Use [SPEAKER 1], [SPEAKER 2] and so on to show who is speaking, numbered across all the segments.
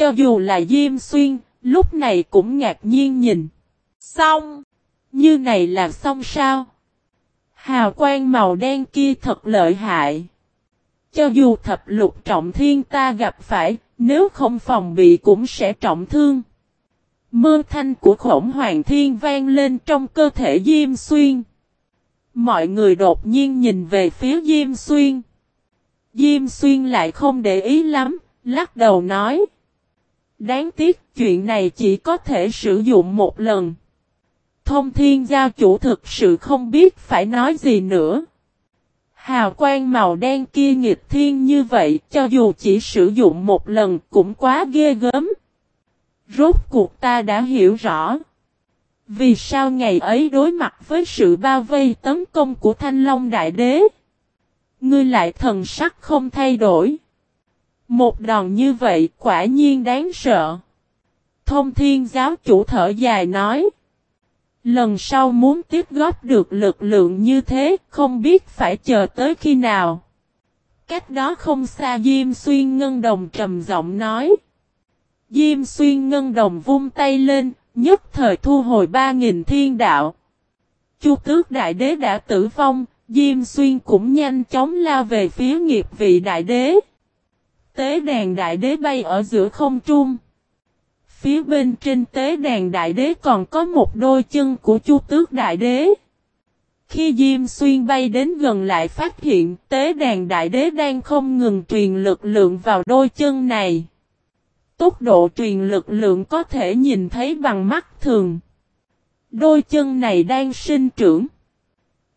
[SPEAKER 1] Cho dù là Diêm Xuyên, lúc này cũng ngạc nhiên nhìn. Xong! Như này là xong sao? Hào quang màu đen kia thật lợi hại. Cho dù thập lục trọng thiên ta gặp phải, nếu không phòng bị cũng sẽ trọng thương. Mơ thanh của khổng hoàng thiên vang lên trong cơ thể Diêm Xuyên. Mọi người đột nhiên nhìn về phía Diêm Xuyên. Diêm Xuyên lại không để ý lắm, lắc đầu nói. Đáng tiếc chuyện này chỉ có thể sử dụng một lần. Thông thiên giao chủ thực sự không biết phải nói gì nữa. Hào quang màu đen kia nghịch thiên như vậy, cho dù chỉ sử dụng một lần cũng quá ghê gớm. Rốt cuộc ta đã hiểu rõ. Vì sao ngày ấy đối mặt với sự bao vây tấn công của Thanh Long Đại Đế? Ngươi lại thần sắc không thay đổi. Một đòn như vậy quả nhiên đáng sợ. Thông thiên giáo chủ thở dài nói. Lần sau muốn tiếp góp được lực lượng như thế không biết phải chờ tới khi nào. Cách đó không xa Diêm Xuyên Ngân Đồng trầm giọng nói. Diêm Xuyên Ngân Đồng vung tay lên, nhất thời thu hồi ba nghìn thiên đạo. Chu tước đại đế đã tử vong, Diêm Xuyên cũng nhanh chóng lao về phía nghiệp vị đại đế. Tế đàn đại đế bay ở giữa không trung. Phía bên trên tế đàn đại đế còn có một đôi chân của chu tước đại đế. Khi Diêm Xuyên bay đến gần lại phát hiện tế đàn đại đế đang không ngừng truyền lực lượng vào đôi chân này. Tốc độ truyền lực lượng có thể nhìn thấy bằng mắt thường. Đôi chân này đang sinh trưởng.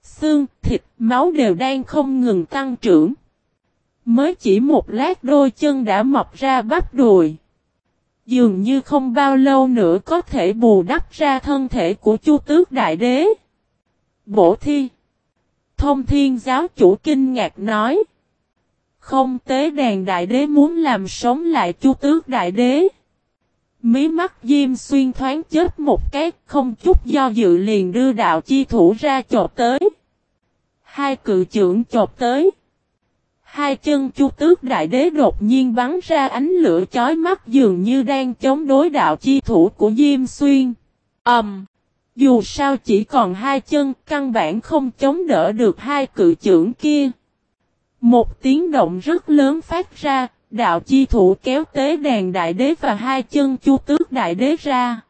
[SPEAKER 1] Xương, thịt, máu đều đang không ngừng tăng trưởng. Mới chỉ một lát đôi chân đã mọc ra bắp đùi. Dường như không bao lâu nữa có thể bù đắp ra thân thể của Chu Tước Đại Đế. Bổ thi. Thông thiên giáo chủ kinh ngạc nói. Không tế đàn đại đế muốn làm sống lại chu tước đại đế. Mí mắt Diêm Xuyên thoáng chết một cái, không chút do dự liền đưa đạo chi thủ ra chộp tới. Hai cự trưởng chộp tới. Hai chân chu tước đại đế đột nhiên bắn ra ánh lửa chói mắt dường như đang chống đối đạo chi thủ của Diêm Xuyên. ầm Um, dù sao chỉ còn hai chân, căn bản không chống đỡ được hai cự trưởng kia. Một tiếng động rất lớn phát ra, đạo chi thủ kéo tế đàn đại đế và hai chân chu tước đại đế ra.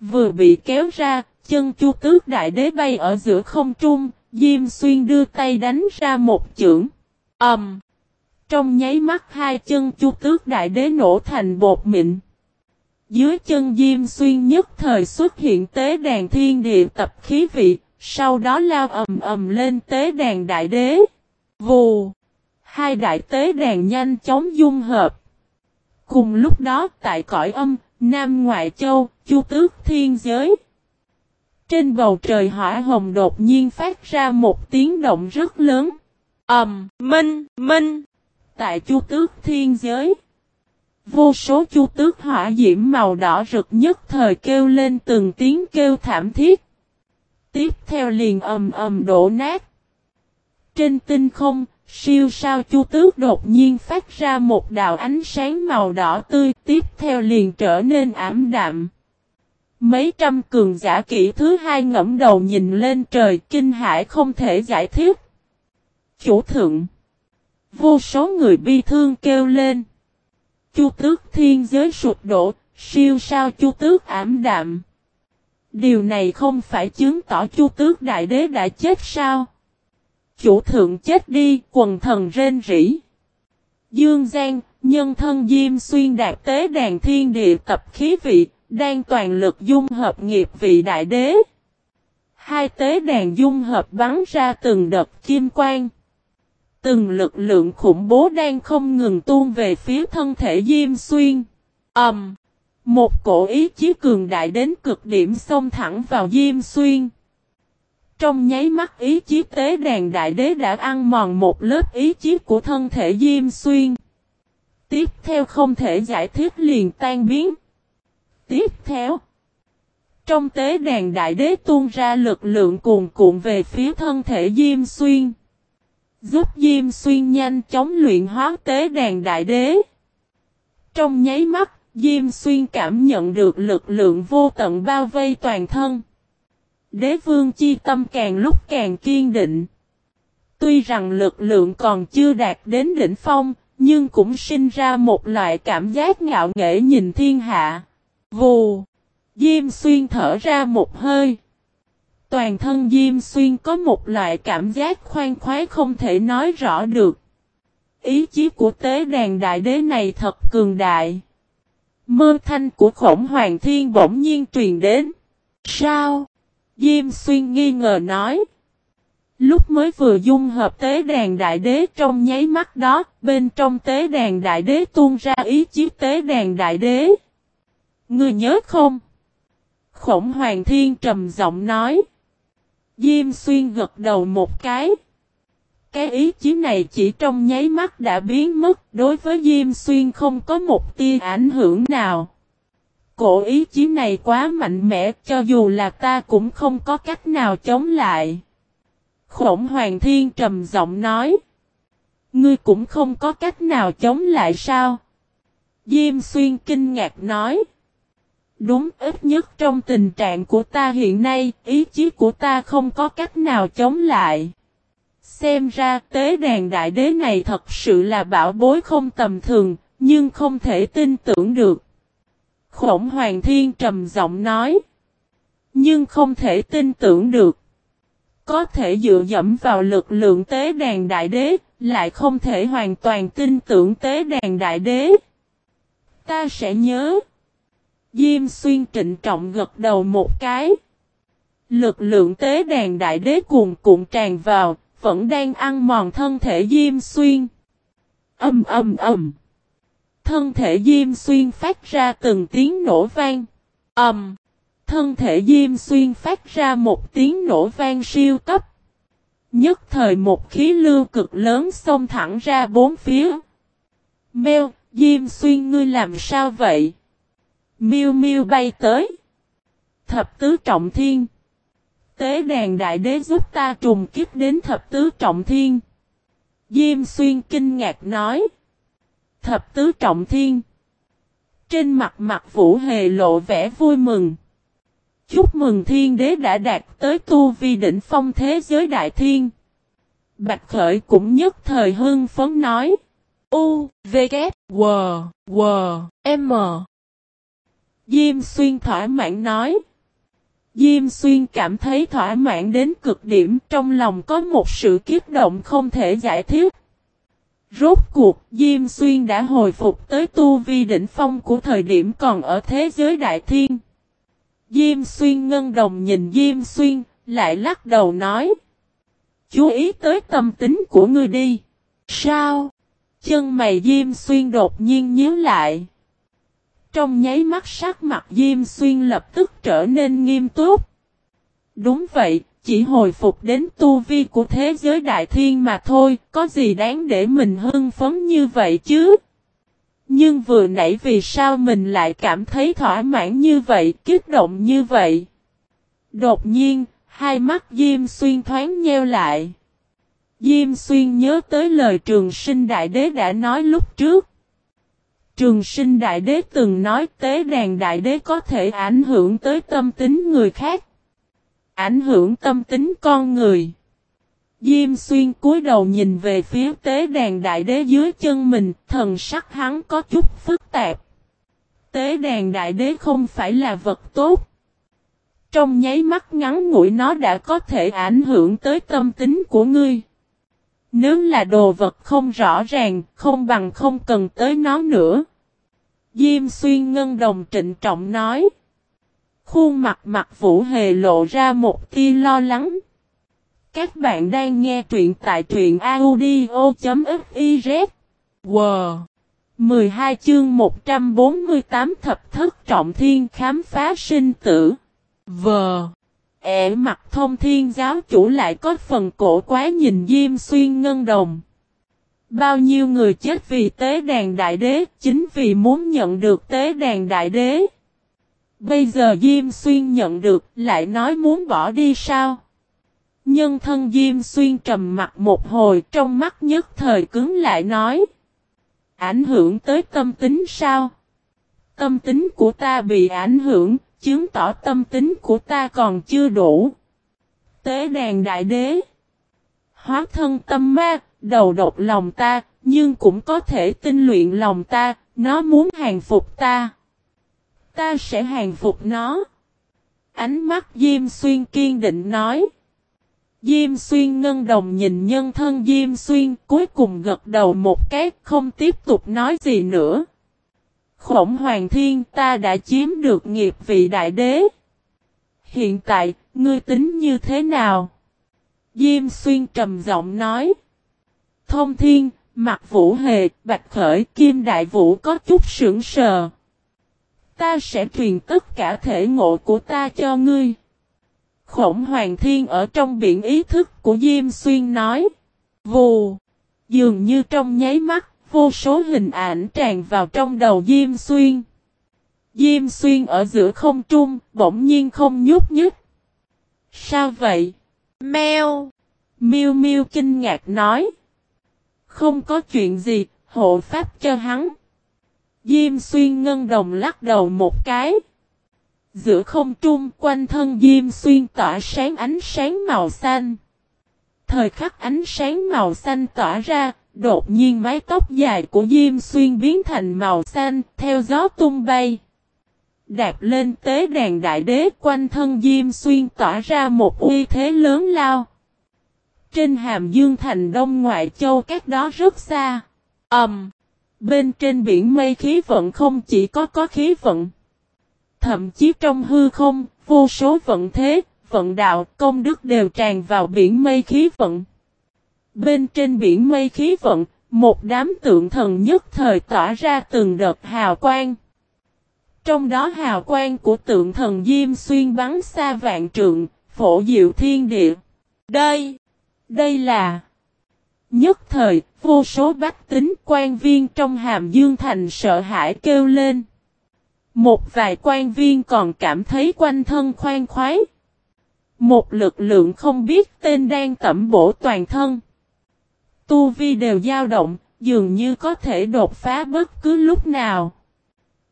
[SPEAKER 1] Vừa bị kéo ra, chân chu tước đại đế bay ở giữa không trung, Diêm Xuyên đưa tay đánh ra một chưởng. Ẩm! Um, trong nháy mắt hai chân chu tước đại đế nổ thành bột mịn. Dưới chân Diêm Xuyên nhất thời xuất hiện tế đàn thiên địa tập khí vị, sau đó lao ầm ầm lên tế đàn đại đế. Vù! Hai đại tế đàn nhanh chóng dung hợp. Cùng lúc đó tại cõi âm, Nam Ngoại Châu, Chu Tước Thiên Giới. Trên bầu trời hỏa hồng đột nhiên phát ra một tiếng động rất lớn. Ẩm, um, minh, minh. Tại Chu Tước Thiên Giới. Vô số chu tước hỏa diễm màu đỏ rực nhất thời kêu lên từng tiếng kêu thảm thiết. Tiếp theo liền ầm ầm đổ nát. Trên tinh không, siêu sao chu tước đột nhiên phát ra một đạo ánh sáng màu đỏ tươi tiếp theo liền trở nên ảm đạm. Mấy trăm cường giả kỹ thứ hai ngẫm đầu nhìn lên trời kinh hải không thể giải thích. Chủ thượng. Vô số người bi thương kêu lên. Chu tước thiên giới sụp đổ, siêu sao chu tước ảm đạm. Điều này không phải chứng tỏ chu tước đại đế đã chết sao? Chủ thượng chết đi, quần thần rên rỉ. Dương Giang, nhân thân Diêm Xuyên đạt tế đàn thiên địa tập khí vị, đang toàn lực dung hợp nghiệp vị đại đế. Hai tế đàn dung hợp bắn ra từng đợt kim quang. Từng lực lượng khủng bố đang không ngừng tuôn về phía thân thể Diêm Xuyên. Ẩm! Um, một cổ ý chí cường đại đến cực điểm xông thẳng vào Diêm Xuyên. Trong nháy mắt ý chí tế đàn đại đế đã ăn mòn một lớp ý chí của thân thể Diêm Xuyên. Tiếp theo không thể giải thích liền tan biến. Tiếp theo. Trong tế đàn đại đế tuôn ra lực lượng cuồn cuộn về phía thân thể Diêm Xuyên. Giúp Diêm Xuyên nhanh chóng luyện hóa tế đàn đại đế. Trong nháy mắt, Diêm Xuyên cảm nhận được lực lượng vô tận bao vây toàn thân. Đế vương chi tâm càng lúc càng kiên định. Tuy rằng lực lượng còn chưa đạt đến đỉnh phong, nhưng cũng sinh ra một loại cảm giác ngạo nghễ nhìn thiên hạ. Vù! Diêm xuyên thở ra một hơi. Toàn thân Diêm xuyên có một loại cảm giác khoan khoái không thể nói rõ được. Ý chí của tế đàn đại đế này thật cường đại. Mơ thanh của khổng hoàng thiên bỗng nhiên truyền đến. Sao? Diêm xuyên nghi ngờ nói. Lúc mới vừa dung hợp tế đàn đại đế trong nháy mắt đó, bên trong tế đàn đại đế tuôn ra ý chí tế đàn đại đế. Ngươi nhớ không? Khổng hoàng thiên trầm giọng nói. Diêm xuyên gật đầu một cái. Cái ý chí này chỉ trong nháy mắt đã biến mất, đối với Diêm Xuyên không có một tia ảnh hưởng nào. Cổ ý chí này quá mạnh mẽ, cho dù là ta cũng không có cách nào chống lại. Khổng Hoàng Thiên trầm giọng nói. Ngươi cũng không có cách nào chống lại sao? Diêm Xuyên kinh ngạc nói. Đúng ít nhất trong tình trạng của ta hiện nay, ý chí của ta không có cách nào chống lại. Xem ra tế đàn đại đế này thật sự là bảo bối không tầm thường, nhưng không thể tin tưởng được. Khổng Hoàng Thiên trầm giọng nói. Nhưng không thể tin tưởng được. Có thể dựa dẫm vào lực lượng tế đàn đại đế, lại không thể hoàn toàn tin tưởng tế đàn đại đế. Ta sẽ nhớ. Diêm xuyên trịnh trọng gật đầu một cái. Lực lượng tế đàn đại đế cuồn cuộn tràn vào, vẫn đang ăn mòn thân thể Diêm Xuyên. Âm âm âm. Thân thể Diêm Xuyên phát ra từng tiếng nổ vang. Ầm. Thân thể Diêm Xuyên phát ra một tiếng nổ vang siêu cấp. Nhất thời một khí lưu cực lớn xông thẳng ra bốn phía. Mèo, Diêm Xuyên ngươi làm sao vậy? Miêu Miêu bay tới. Thập tứ trọng thiên. Tế đàn đại đế giúp ta trùng kiếp đến thập tứ trọng thiên. Diêm xuyên kinh ngạc nói. Thập tứ trọng thiên. Trên mặt mặt vũ hề lộ vẻ vui mừng. Chúc mừng thiên đế đã đạt tới tu vi đỉnh phong thế giới đại thiên. Bạch Khởi cũng nhất thời hưng phấn nói. U, V, K, W, W, M. Diêm xuyên thỏa mãn nói. Diêm xuyên cảm thấy thỏa mãn đến cực điểm trong lòng có một sự kiếp động không thể giải thích. Rốt cuộc Diêm xuyên đã hồi phục tới tu vi đỉnh phong của thời điểm còn ở thế giới đại thiên. Diêm xuyên ngân đồng nhìn Diêm xuyên, lại lắc đầu nói. Chú ý tới tâm tính của ngươi đi. Sao? Chân mày Diêm xuyên đột nhiên nhíu lại. Trong nháy mắt sắc mặt Diêm Xuyên lập tức trở nên nghiêm túc. Đúng vậy, chỉ hồi phục đến tu vi của thế giới đại thiên mà thôi, có gì đáng để mình hưng phấn như vậy chứ? Nhưng vừa nãy vì sao mình lại cảm thấy thỏa mãn như vậy, kích động như vậy? Đột nhiên, hai mắt Diêm Xuyên thoáng nheo lại. Diêm Xuyên nhớ tới lời trường sinh đại đế đã nói lúc trước. Trường sinh đại đế từng nói tế đàn đại đế có thể ảnh hưởng tới tâm tính người khác. Ảnh hưởng tâm tính con người. Diêm xuyên cúi đầu nhìn về phía tế đàn đại đế dưới chân mình, thần sắc hắn có chút phức tạp. Tế đàn đại đế không phải là vật tốt. Trong nháy mắt ngắn ngủi nó đã có thể ảnh hưởng tới tâm tính của ngươi. Nếu là đồ vật không rõ ràng, không bằng không cần tới nó nữa. Diêm xuyên ngân đồng trịnh trọng nói. Khuôn mặt mặt vũ hề lộ ra một tia lo lắng. Các bạn đang nghe truyện tại truyện audio.fiz. Wow! 12 chương 148 thập thất trọng thiên khám phá sinh tử. Vờ! Ẻ mặt thông thiên giáo chủ lại có phần cổ quá nhìn Diêm Xuyên Ngân Đồng. Bao nhiêu người chết vì tế đàn đại đế, chính vì muốn nhận được tế đàn đại đế. Bây giờ Diêm Xuyên nhận được, lại nói muốn bỏ đi sao? Nhân thân Diêm Xuyên trầm mặt một hồi trong mắt nhất thời cứng lại nói. Ảnh hưởng tới tâm tính sao? tâm tính của ta bị ảnh hưởng, chứng tỏ tâm tính của ta còn chưa đủ. Tế đàn đại đế. Hóa thân tâm ma, đầu độc lòng ta, nhưng cũng có thể tinh luyện lòng ta, nó muốn hàng phục ta. Ta sẽ hàng phục nó. Ánh mắt Diêm Xuyên kiên định nói. Diêm Xuyên ngân đồng nhìn nhân thân Diêm Xuyên cuối cùng gật đầu một cái không tiếp tục nói gì nữa. Khổng Hoàng Thiên ta đã chiếm được nghiệp vị đại đế. Hiện tại, ngươi tính như thế nào? Diêm Xuyên trầm giọng nói. Thông Thiên, Mặt Vũ Hề, Bạch Khởi, Kim Đại Vũ có chút sững sờ. Ta sẽ truyền tất cả thể ngộ của ta cho ngươi. Khổng Hoàng Thiên ở trong biển ý thức của Diêm Xuyên nói. Vù. Dường như trong nháy mắt, vô số hình ảnh tràn vào trong đầu Diêm Xuyên. Diêm Xuyên ở giữa không trung, bỗng nhiên không nhúc nhích. Sao vậy? Mèo. Miu Miu kinh ngạc nói. Không có chuyện gì, hộ pháp cho hắn. Diêm xuyên ngân đồng lắc đầu một cái. Giữa không trung quanh thân Diêm xuyên tỏa sáng ánh sáng màu xanh. Thời khắc ánh sáng màu xanh tỏa ra, đột nhiên mái tóc dài của Diêm xuyên biến thành màu xanh, theo gió tung bay. Đạp lên tế đàn đại đế quanh thân Diêm xuyên tỏa ra một uy thế lớn lao. Trên hàm dương thành đông ngoại châu các đó rất xa. Ẩm. Um, bên trên biển mây khí vận không chỉ có có khí vận. Thậm chí trong hư không, vô số vận thế, vận đạo, công đức đều tràn vào biển mây khí vận. Bên trên biển mây khí vận, một đám tượng thần nhất thời tỏa ra từng đợt hào quang. Trong đó hào quang của tượng thần Diêm xuyên bắn xa vạn trượng, phổ diệu thiên địa. Đây, đây là Nhất thời, vô số bách tính quan viên trong hàm dương thành sợ hãi kêu lên. Một vài quan viên còn cảm thấy quanh thân khoan khoái. Một lực lượng không biết tên đang tẩm bổ toàn thân. Tu vi đều dao động, dường như có thể đột phá bất cứ lúc nào.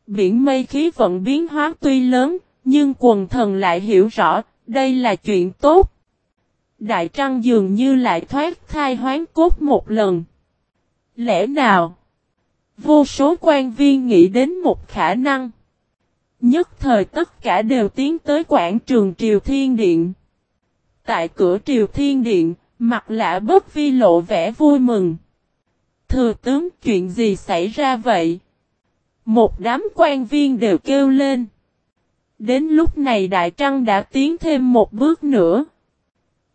[SPEAKER 1] Biển mây khí vận biến hóa tuy lớn, nhưng quần thần lại hiểu rõ, đây là chuyện tốt. Đại Trăng dường như lại thoát thai hoán cốt một lần. Lẽ nào? Vô số quan viên nghĩ đến một khả năng. Nhất thời tất cả đều tiến tới quảng trường Triều Thiên Điện. Tại cửa Triều Thiên Điện, mặt lạ bất vi lộ vẻ vui mừng. Thừa tướng chuyện gì xảy ra vậy? Một đám quan viên đều kêu lên. Đến lúc này Đại Trăng đã tiến thêm một bước nữa.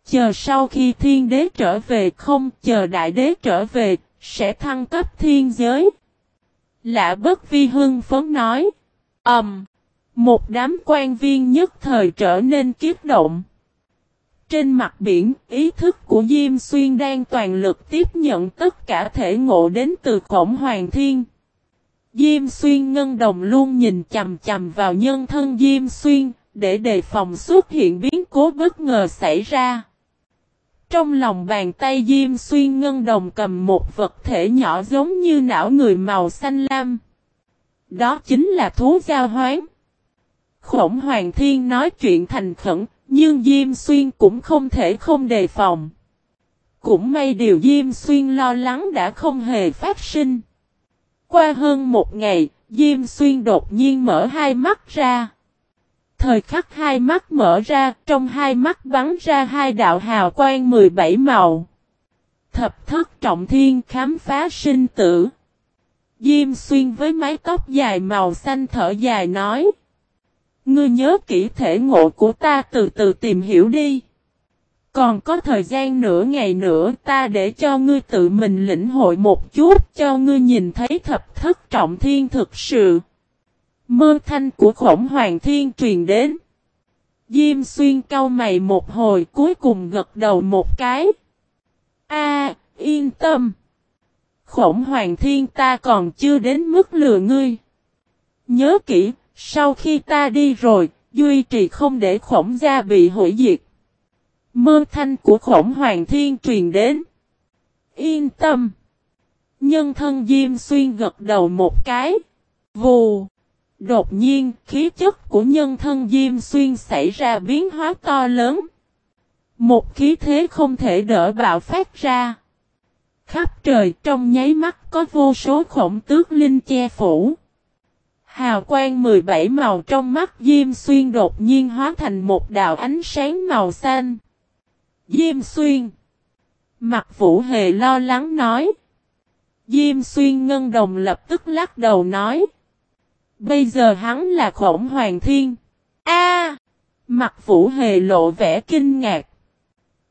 [SPEAKER 1] Chờ sau khi thiên đế trở về không chờ đại đế trở về, sẽ thăng cấp thiên giới. Lạ bất vi hưng phấn nói. Ẩm. Um, một đám quan viên nhất thời trở nên kiếp động. Trên mặt biển, ý thức của Diêm Xuyên đang toàn lực tiếp nhận tất cả thể ngộ đến từ khổng hoàng thiên. Diêm Xuyên ngân đồng luôn nhìn chầm chầm vào nhân thân Diêm Xuyên, để đề phòng xuất hiện biến cố bất ngờ xảy ra. Trong lòng bàn tay Diêm Xuyên Ngân Đồng cầm một vật thể nhỏ giống như não người màu xanh lam. Đó chính là thú giao hoán. Khổng Hoàng Thiên nói chuyện thành khẩn, nhưng Diêm Xuyên cũng không thể không đề phòng. Cũng may điều Diêm Xuyên lo lắng đã không hề phát sinh. Qua hơn một ngày, Diêm Xuyên đột nhiên mở hai mắt ra thời khắc hai mắt mở ra, trong hai mắt bắn ra hai đạo hào quang 17 màu. Thập thất trọng thiên khám phá sinh tử. Diêm xuyên với mái tóc dài màu xanh thở dài nói. Ngươi nhớ kỹ thể ngộ của ta từ từ tìm hiểu đi. Còn có thời gian nửa ngày nữa ta để cho ngươi tự mình lĩnh hội một chút cho ngươi nhìn thấy thập thất trọng thiên thực sự. Mơ thanh của khổng hoàng thiên truyền đến. Diêm xuyên cau mày một hồi cuối cùng gật đầu một cái. A, yên tâm. Khổng hoàng thiên ta còn chưa đến mức lừa ngươi. Nhớ kỹ, sau khi ta đi rồi, duy trì không để khổng gia bị hủy diệt. Mơ thanh của khổng hoàng thiên truyền đến. Yên tâm. Nhân thân Diêm xuyên gật đầu một cái. Vù. Đột nhiên, khí chất của nhân thân Diêm Xuyên xảy ra biến hóa to lớn. Một khí thế không thể đỡ bạo phát ra. Khắp trời trong nháy mắt có vô số khổng tước linh che phủ. Hào quang 17 màu trong mắt Diêm Xuyên đột nhiên hóa thành một đạo ánh sáng màu xanh. Diêm Xuyên Mặt Vũ Hề lo lắng nói. Diêm Xuyên Ngân Đồng lập tức lắc đầu nói. Bây giờ hắn là khổng hoàng thiên. A! mặt Vũ Hề lộ vẻ kinh ngạc.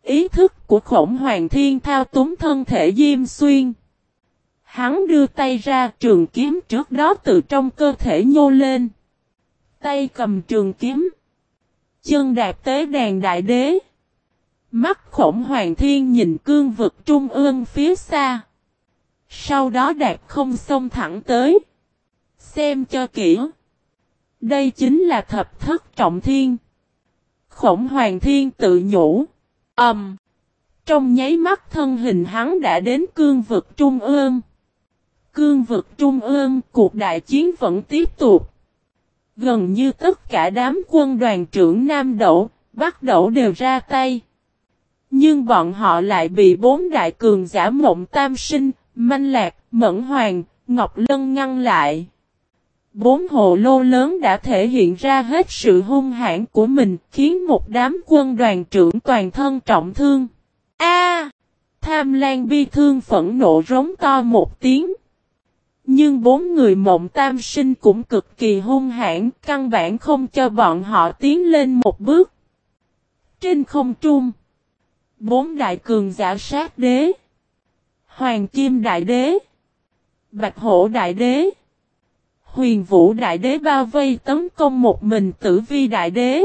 [SPEAKER 1] Ý thức của khổng hoàng thiên thao túng thân thể Diêm Xuyên. Hắn đưa tay ra trường kiếm trước đó từ trong cơ thể nhô lên. Tay cầm trường kiếm. Chân đạp tế đàn đại đế. Mắt khổng hoàng thiên nhìn cương vực trung ương phía xa. Sau đó đạp không xông thẳng tới. Xem cho kỹ. Đây chính là thập thất trọng thiên. Khổng hoàng thiên tự nhủ. Ẩm. Um, trong nháy mắt thân hình hắn đã đến cương vực trung ương. Cương vực trung ương, cuộc đại chiến vẫn tiếp tục. Gần như tất cả đám quân đoàn trưởng Nam Đậu, Bắc Đậu đều ra tay. Nhưng bọn họ lại bị bốn đại cường giả mộng tam sinh, manh lạc, mẫn hoàng, ngọc lân ngăn lại. Bốn hồ lô lớn đã thể hiện ra hết sự hung hãn của mình, khiến một đám quân đoàn trưởng toàn thân trọng thương. A! tham lan bi thương phẫn nộ rống to một tiếng. Nhưng bốn người mộng tam sinh cũng cực kỳ hung hãn, căn bản không cho bọn họ tiến lên một bước. Trên không trung, bốn đại cường giả sát đế, Hoàng Kim Đại Đế, Bạch Hổ Đại Đế, Huyền Vũ Đại Đế bao vây tấn công một mình tử vi Đại Đế.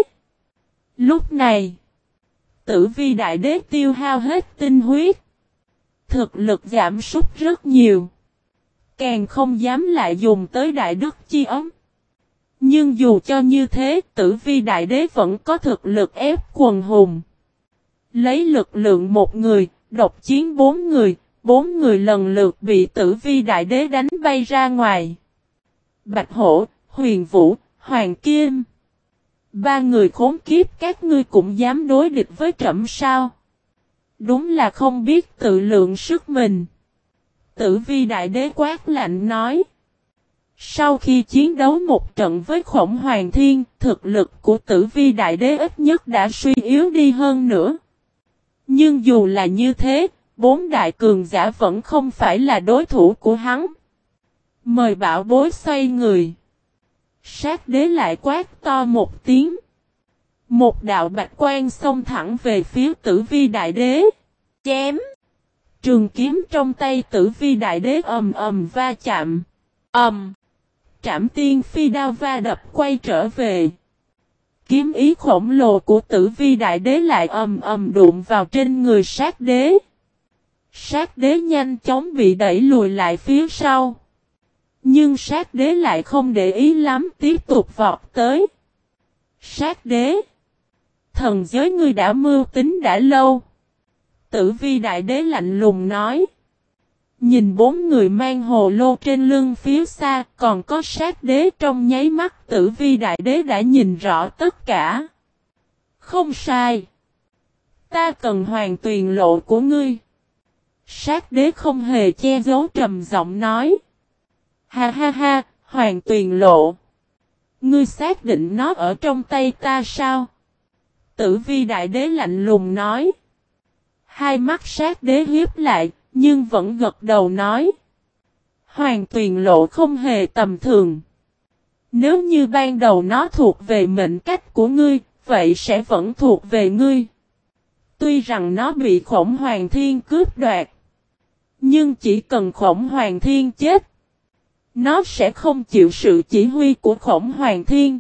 [SPEAKER 1] Lúc này, tử vi Đại Đế tiêu hao hết tinh huyết. Thực lực giảm sút rất nhiều. Càng không dám lại dùng tới Đại Đức Chi ấm. Nhưng dù cho như thế, tử vi Đại Đế vẫn có thực lực ép quần hùng. Lấy lực lượng một người, độc chiến bốn người, bốn người lần lượt bị tử vi Đại Đế đánh bay ra ngoài. Bạch Hổ, Huyền Vũ, Hoàng Kim. Ba người khốn kiếp các ngươi cũng dám đối địch với trẫm sao? Đúng là không biết tự lượng sức mình. Tử vi đại đế quát lạnh nói. Sau khi chiến đấu một trận với khổng hoàng thiên, thực lực của tử vi đại đế ít nhất đã suy yếu đi hơn nữa. Nhưng dù là như thế, bốn đại cường giả vẫn không phải là đối thủ của hắn. Mời bảo bối xoay người. Sát đế lại quát to một tiếng. Một đạo bạch quan xông thẳng về phía tử vi đại đế. Chém. Trường kiếm trong tay tử vi đại đế ầm ầm va chạm. ầm. Trảm tiên phi đao va đập quay trở về. Kiếm ý khổng lồ của tử vi đại đế lại ầm ầm đụng vào trên người sát đế. Sát đế nhanh chóng bị đẩy lùi lại phía sau. Nhưng sát đế lại không để ý lắm tiếp tục vọt tới. Sát đế. Thần giới ngươi đã mưu tính đã lâu. Tử vi đại đế lạnh lùng nói. Nhìn bốn người mang hồ lô trên lưng phía xa còn có sát đế trong nháy mắt tử vi đại đế đã nhìn rõ tất cả. Không sai. Ta cần hoàng tuyền lộ của ngươi. Sát đế không hề che giấu trầm giọng nói. Ha ha ha, hoàng tuyền lộ. Ngươi xác định nó ở trong tay ta sao? Tử vi đại đế lạnh lùng nói. Hai mắt sát đế hiếp lại, nhưng vẫn gật đầu nói. Hoàng tuyền lộ không hề tầm thường. Nếu như ban đầu nó thuộc về mệnh cách của ngươi, vậy sẽ vẫn thuộc về ngươi. Tuy rằng nó bị khổng hoàng thiên cướp đoạt. Nhưng chỉ cần khổng hoàng thiên chết. Nó sẽ không chịu sự chỉ huy của khổng hoàng thiên.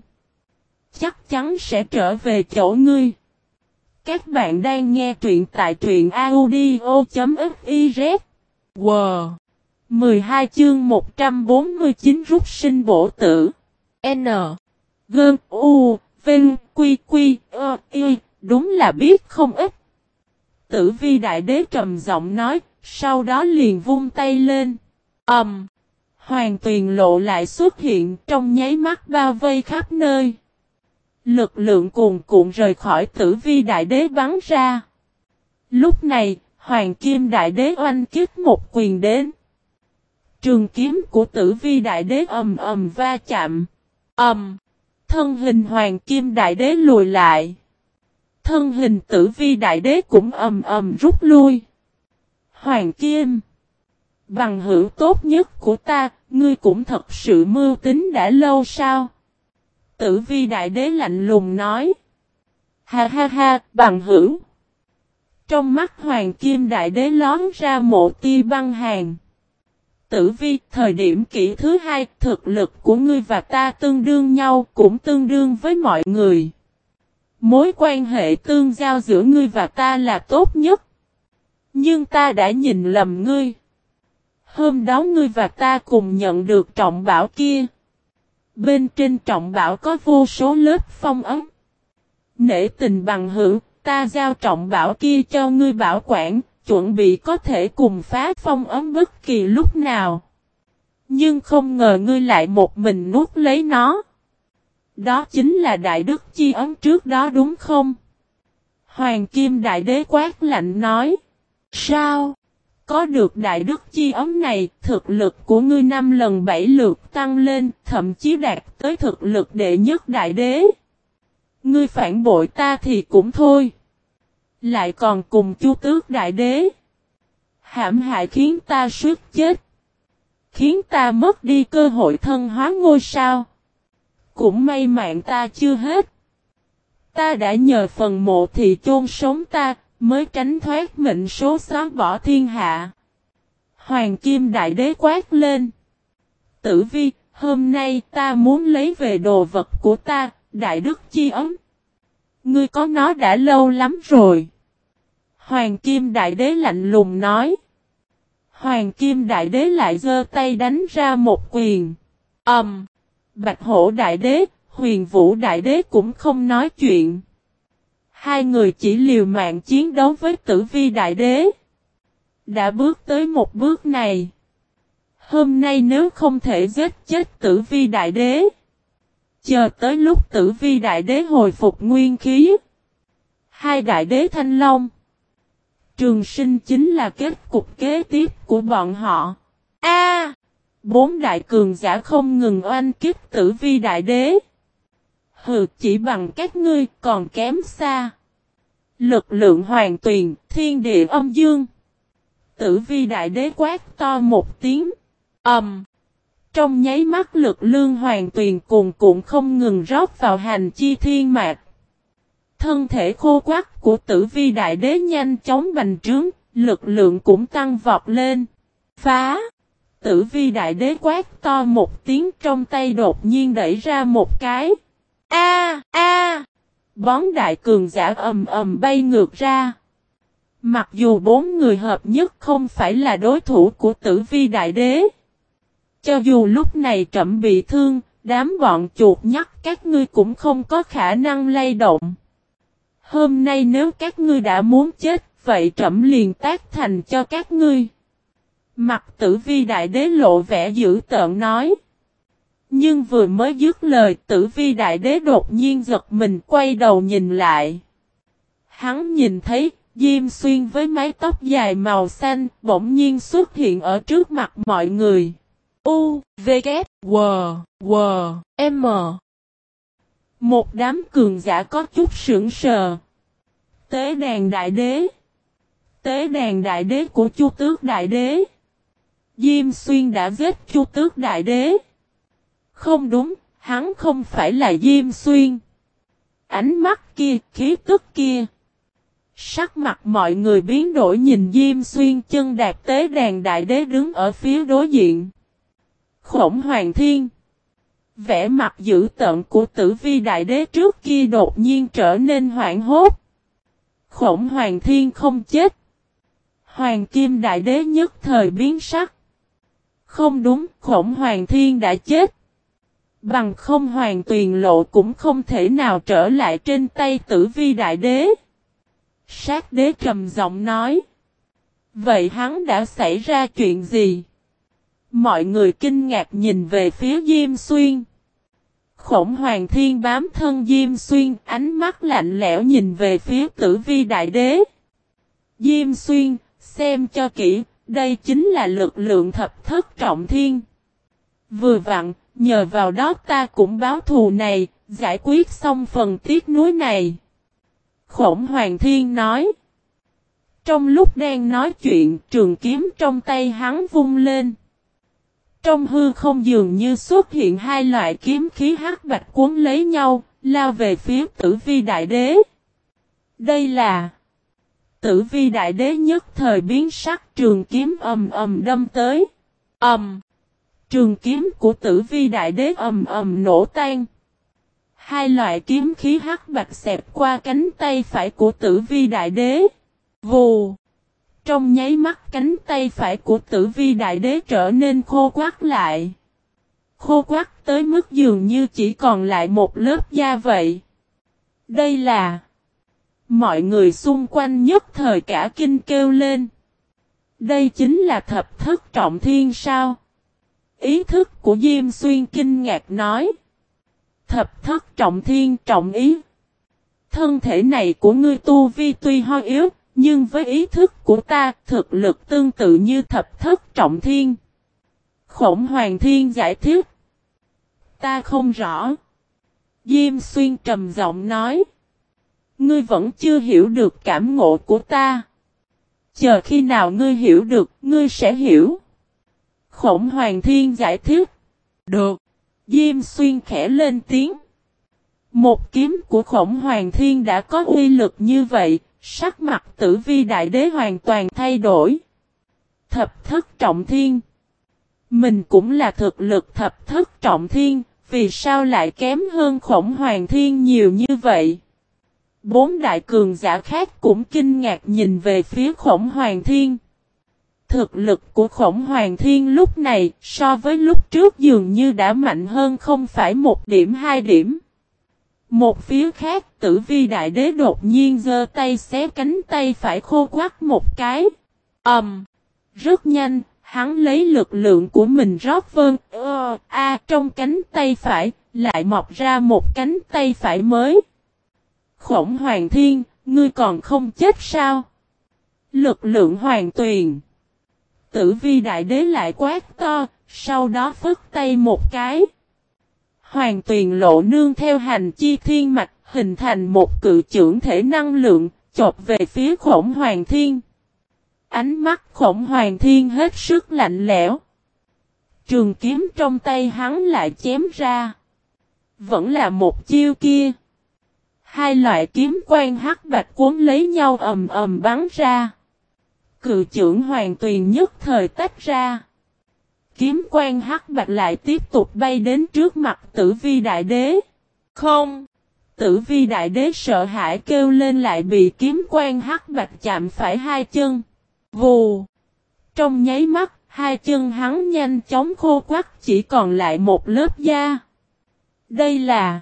[SPEAKER 1] Chắc chắn sẽ trở về chỗ ngươi. Các bạn đang nghe truyện tại truyện audio.fiz. Wow! 12 chương 149 rút sinh bổ tử. N. Gơn U. Vinh. Quy. Quy. Ơ. Y. Đúng là biết không ít. Tử vi đại đế trầm giọng nói, sau đó liền vung tay lên. Ẩm. Um. Hoàng tuyền lộ lại xuất hiện trong nháy mắt bao vây khắp nơi. Lực lượng cuồn cuộn rời khỏi tử vi đại đế bắn ra. Lúc này, Hoàng kim đại đế oanh kích một quyền đến. Trường kiếm của tử vi đại đế ầm ầm va chạm. Ầm. Thân hình hoàng kim đại đế lùi lại. Thân hình tử vi đại đế cũng ầm ầm rút lui. Hoàng kim. Bằng hữu tốt nhất của ta, ngươi cũng thật sự mưu tính đã lâu sao? Tử vi đại đế lạnh lùng nói. Ha ha ha, bằng hữu. Trong mắt hoàng kim đại đế lón ra một tia băng hàng. Tử vi, thời điểm kỷ thứ hai, thực lực của ngươi và ta tương đương nhau, cũng tương đương với mọi người. Mối quan hệ tương giao giữa ngươi và ta là tốt nhất. Nhưng ta đã nhìn lầm ngươi. Hôm đó ngươi và ta cùng nhận được trọng bảo kia. Bên trên trọng bảo có vô số lớp phong ấm. Nể tình bằng hữu, ta giao trọng bảo kia cho ngươi bảo quản, chuẩn bị có thể cùng phá phong ấm bất kỳ lúc nào. Nhưng không ngờ ngươi lại một mình nuốt lấy nó. Đó chính là đại đức chi ấm trước đó đúng không? Hoàng Kim Đại Đế quát lạnh nói. Sao? Có được đại đức chi ấm này, thực lực của ngươi năm lần bảy lượt tăng lên, thậm chí đạt tới thực lực đệ nhất đại đế. Ngươi phản bội ta thì cũng thôi. Lại còn cùng chu tước đại đế. Hãm hại khiến ta suýt chết. Khiến ta mất đi cơ hội thân hóa ngôi sao. Cũng may mạng ta chưa hết. Ta đã nhờ phần mộ thì chôn sống ta, mới tránh thoát mệnh số xóa bỏ thiên hạ. Hoàng Kim Đại Đế quát lên. Tử vi, hôm nay ta muốn lấy về đồ vật của ta, Đại Đức Chi ấm. Ngươi có nó đã lâu lắm rồi. Hoàng Kim Đại Đế lạnh lùng nói. Hoàng Kim Đại Đế lại giơ tay đánh ra một quyền. Ầm. Um, Bạch Hổ Đại Đế, Huyền Vũ Đại Đế cũng không nói chuyện. Hai người chỉ liều mạng chiến đấu với Tử Vi Đại Đế. Đã bước tới một bước này. Hôm nay nếu không thể giết chết Tử Vi Đại Đế. Chờ tới lúc Tử Vi Đại Đế hồi phục nguyên khí. Hai Đại Đế Thanh Long. Trường sinh chính là kết cục kế tiếp của bọn họ. A, Bốn đại cường giả không ngừng oanh kích tử vi đại đế. Hừ chỉ bằng các ngươi còn kém xa. Lực lượng hoàng tuyền, thiên địa âm dương. Tử vi đại đế quát to một tiếng. Ẩm. Um, trong nháy mắt lực lương hoàng tuyền cùng cuộn không ngừng rót vào hành chi thiên mạc. Thân thể khô quắc của tử vi đại đế nhanh chóng bành trướng, lực lượng cũng tăng vọt lên. Phá! Tử vi đại đế quát to một tiếng trong tay đột nhiên đẩy ra một cái. A a! Bón đại cường giả ầm ầm bay ngược ra. Mặc dù bốn người hợp nhất không phải là đối thủ của tử vi đại đế. Cho dù lúc này trẩm bị thương, đám bọn chuột nhắc các ngươi cũng không có khả năng lay động. Hôm nay nếu các ngươi đã muốn chết, vậy trẫm liền tác thành cho các ngươi. Mặt tử vi đại đế lộ vẻ dữ tợn nói. Nhưng vừa mới dứt lời tử vi đại đế đột nhiên giật mình quay đầu nhìn lại. Hắn nhìn thấy Diêm Xuyên với mái tóc dài màu xanh bỗng nhiên xuất hiện ở trước mặt mọi người. U, V, K, W, W, M. Một đám cường giả có chút sững sờ. Tế đàn đại đế. Tế đàn đại đế của Chu Tước đại đế. Diêm Xuyên đã giết Chu Tước đại đế. Không đúng, hắn không phải là Diêm Xuyên. Ánh mắt kia, khí tức kia. Sắc mặt mọi người biến đổi nhìn Diêm Xuyên chân đạt tế đàn đại đế đứng ở phía đối diện. Khổng Hoàng Thiên. Vẻ mặt dữ tợn của tử vi đại đế trước kia đột nhiên trở nên hoảng hốt. Khổng Hoàng Thiên không chết. Hoàng Kim Đại Đế nhất thời biến sắc. Không đúng, Khổng Hoàng Thiên đã chết. Bằng không Hoàng Tuyền Lộ cũng không thể nào trở lại trên tay tử vi Đại Đế. Sát đế trầm giọng nói. Vậy hắn đã xảy ra chuyện gì? Mọi người kinh ngạc nhìn về phía Diêm Xuyên. Khổng Hoàng Thiên bám thân Diêm Xuyên, ánh mắt lạnh lẽo nhìn về phía tử vi đại đế. Diêm Xuyên, xem cho kỹ, đây chính là lực lượng thập thất trọng thiên. Vừa vặn, nhờ vào đó ta cũng báo thù này, giải quyết xong phần tiếc núi này. Khổng Hoàng Thiên nói. Trong lúc đang nói chuyện, trường kiếm trong tay hắn vung lên. Trong hư không dường như xuất hiện hai loại kiếm khí hắc bạch cuốn lấy nhau, lao về phía tử vi đại đế. Đây là Tử vi đại đế nhất thời biến sắc trường kiếm ầm ầm đâm tới. Ầm. Trường kiếm của tử vi đại đế ầm ầm nổ tan. Hai loại kiếm khí hắc bạch xẹp qua cánh tay phải của tử vi đại đế. Vù. Trong nháy mắt cánh tay phải của tử vi đại đế trở nên khô quát lại. Khô quát tới mức dường như chỉ còn lại một lớp da vậy. Đây là... Mọi người xung quanh nhất thời cả kinh kêu lên. Đây chính là thập thất trọng thiên sao? Ý thức của Diêm Xuyên kinh ngạc nói. Thập thất trọng thiên trọng ý. Thân thể này của ngươi tu vi tuy ho yếu, nhưng với ý thức của ta, thực lực tương tự như thập thất trọng thiên. Khổng Hoàng Thiên giải thích. Ta không rõ. Diêm Xuyên trầm giọng nói. Ngươi vẫn chưa hiểu được cảm ngộ của ta. Chờ khi nào ngươi hiểu được, ngươi sẽ hiểu. Khổng Hoàng Thiên giải thích. Được. Diêm Xuyên khẽ lên tiếng. Một kiếm của khổng Hoàng Thiên đã có uy lực như vậy, sắc mặt tử vi đại đế hoàn toàn thay đổi. Thập thất trọng thiên. Mình cũng là thực lực thập thất trọng thiên, vì sao lại kém hơn khổng Hoàng Thiên nhiều như vậy? Bốn đại cường giả khác cũng kinh ngạc nhìn về phía khổng Hoàng Thiên. Thực lực của khổng Hoàng Thiên lúc này so với lúc trước dường như đã mạnh hơn không phải một điểm hai điểm. Một phía khác tử vi đại đế đột nhiên giơ tay xé cánh tay phải khô quắc một cái. ầm Um, rất nhanh, hắn lấy lực lượng của mình rót vơn, ơ, a trong cánh tay phải, lại mọc ra một cánh tay phải mới. Khổng Hoàng Thiên, ngươi còn không chết sao? Lực lượng hoàng tuyền. Tử vi đại đế lại quát to, sau đó phất tay một cái. Hoàng tuyền lộ nương theo hành chi thiên mạch, hình thành một cự trưởng thể năng lượng, chộp về phía khổng hoàng thiên. Ánh mắt khổng hoàng thiên hết sức lạnh lẽo. Trường kiếm trong tay hắn lại chém ra. Vẫn là một chiêu kia. Hai loại kiếm quan hắc bạch cuốn lấy nhau ầm ầm bắn ra. Cự trưởng hoàng tuyền nhất thời tách ra. Kiếm quan hắc bạch lại tiếp tục bay đến trước mặt tử vi đại đế. Không! Tử vi đại đế sợ hãi kêu lên lại bị kiếm quan hắc bạch chạm phải hai chân. Vù! Trong nháy mắt, hai chân hắn nhanh chóng khô quắc chỉ còn lại một lớp da. Đây là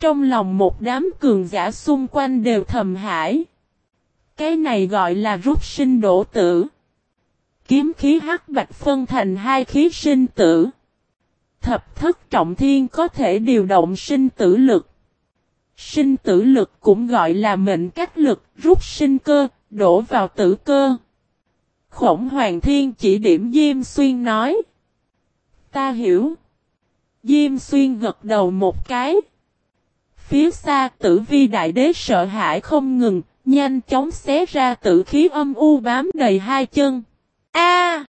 [SPEAKER 1] trong lòng một đám cường giả xung quanh đều thầm hãi. Cái này gọi là rút sinh đổ tử. Kiếm khí hắc bạch phân thành hai khí sinh tử. Thập thất trọng thiên có thể điều động sinh tử lực. Sinh tử lực cũng gọi là mệnh cách lực, rút sinh cơ, đổ vào tử cơ. Khổng Hoàng Thiên chỉ điểm Diêm Xuyên nói. Ta hiểu. Diêm Xuyên gật đầu một cái. Phía xa tử vi đại đế sợ hãi không ngừng, nhanh chóng xé ra tử khí âm u bám đầy hai chân. A!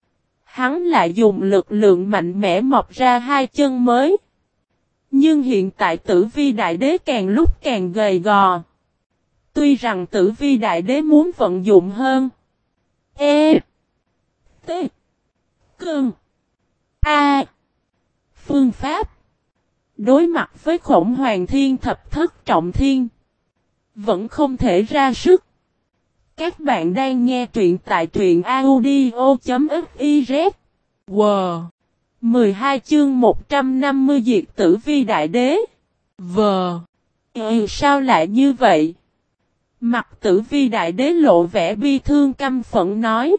[SPEAKER 1] hắn lại dùng lực lượng mạnh mẽ mọc ra hai chân mới. Nhưng hiện tại tử vi đại đế càng lúc càng gầy gò. Tuy rằng tử vi đại đế muốn vận dụng hơn. E. T. Cưng. A. Phương pháp. Đối mặt với khổng hoàng thiên thập thất trọng thiên. Vẫn không thể ra sức. Các bạn đang nghe truyện tại truyện audio.fiz. Wow! 12 chương 150 diệt tử vi đại đế. Vờ! Ừ sao lại như vậy? Mặt tử vi đại đế lộ vẻ bi thương căm phẫn nói.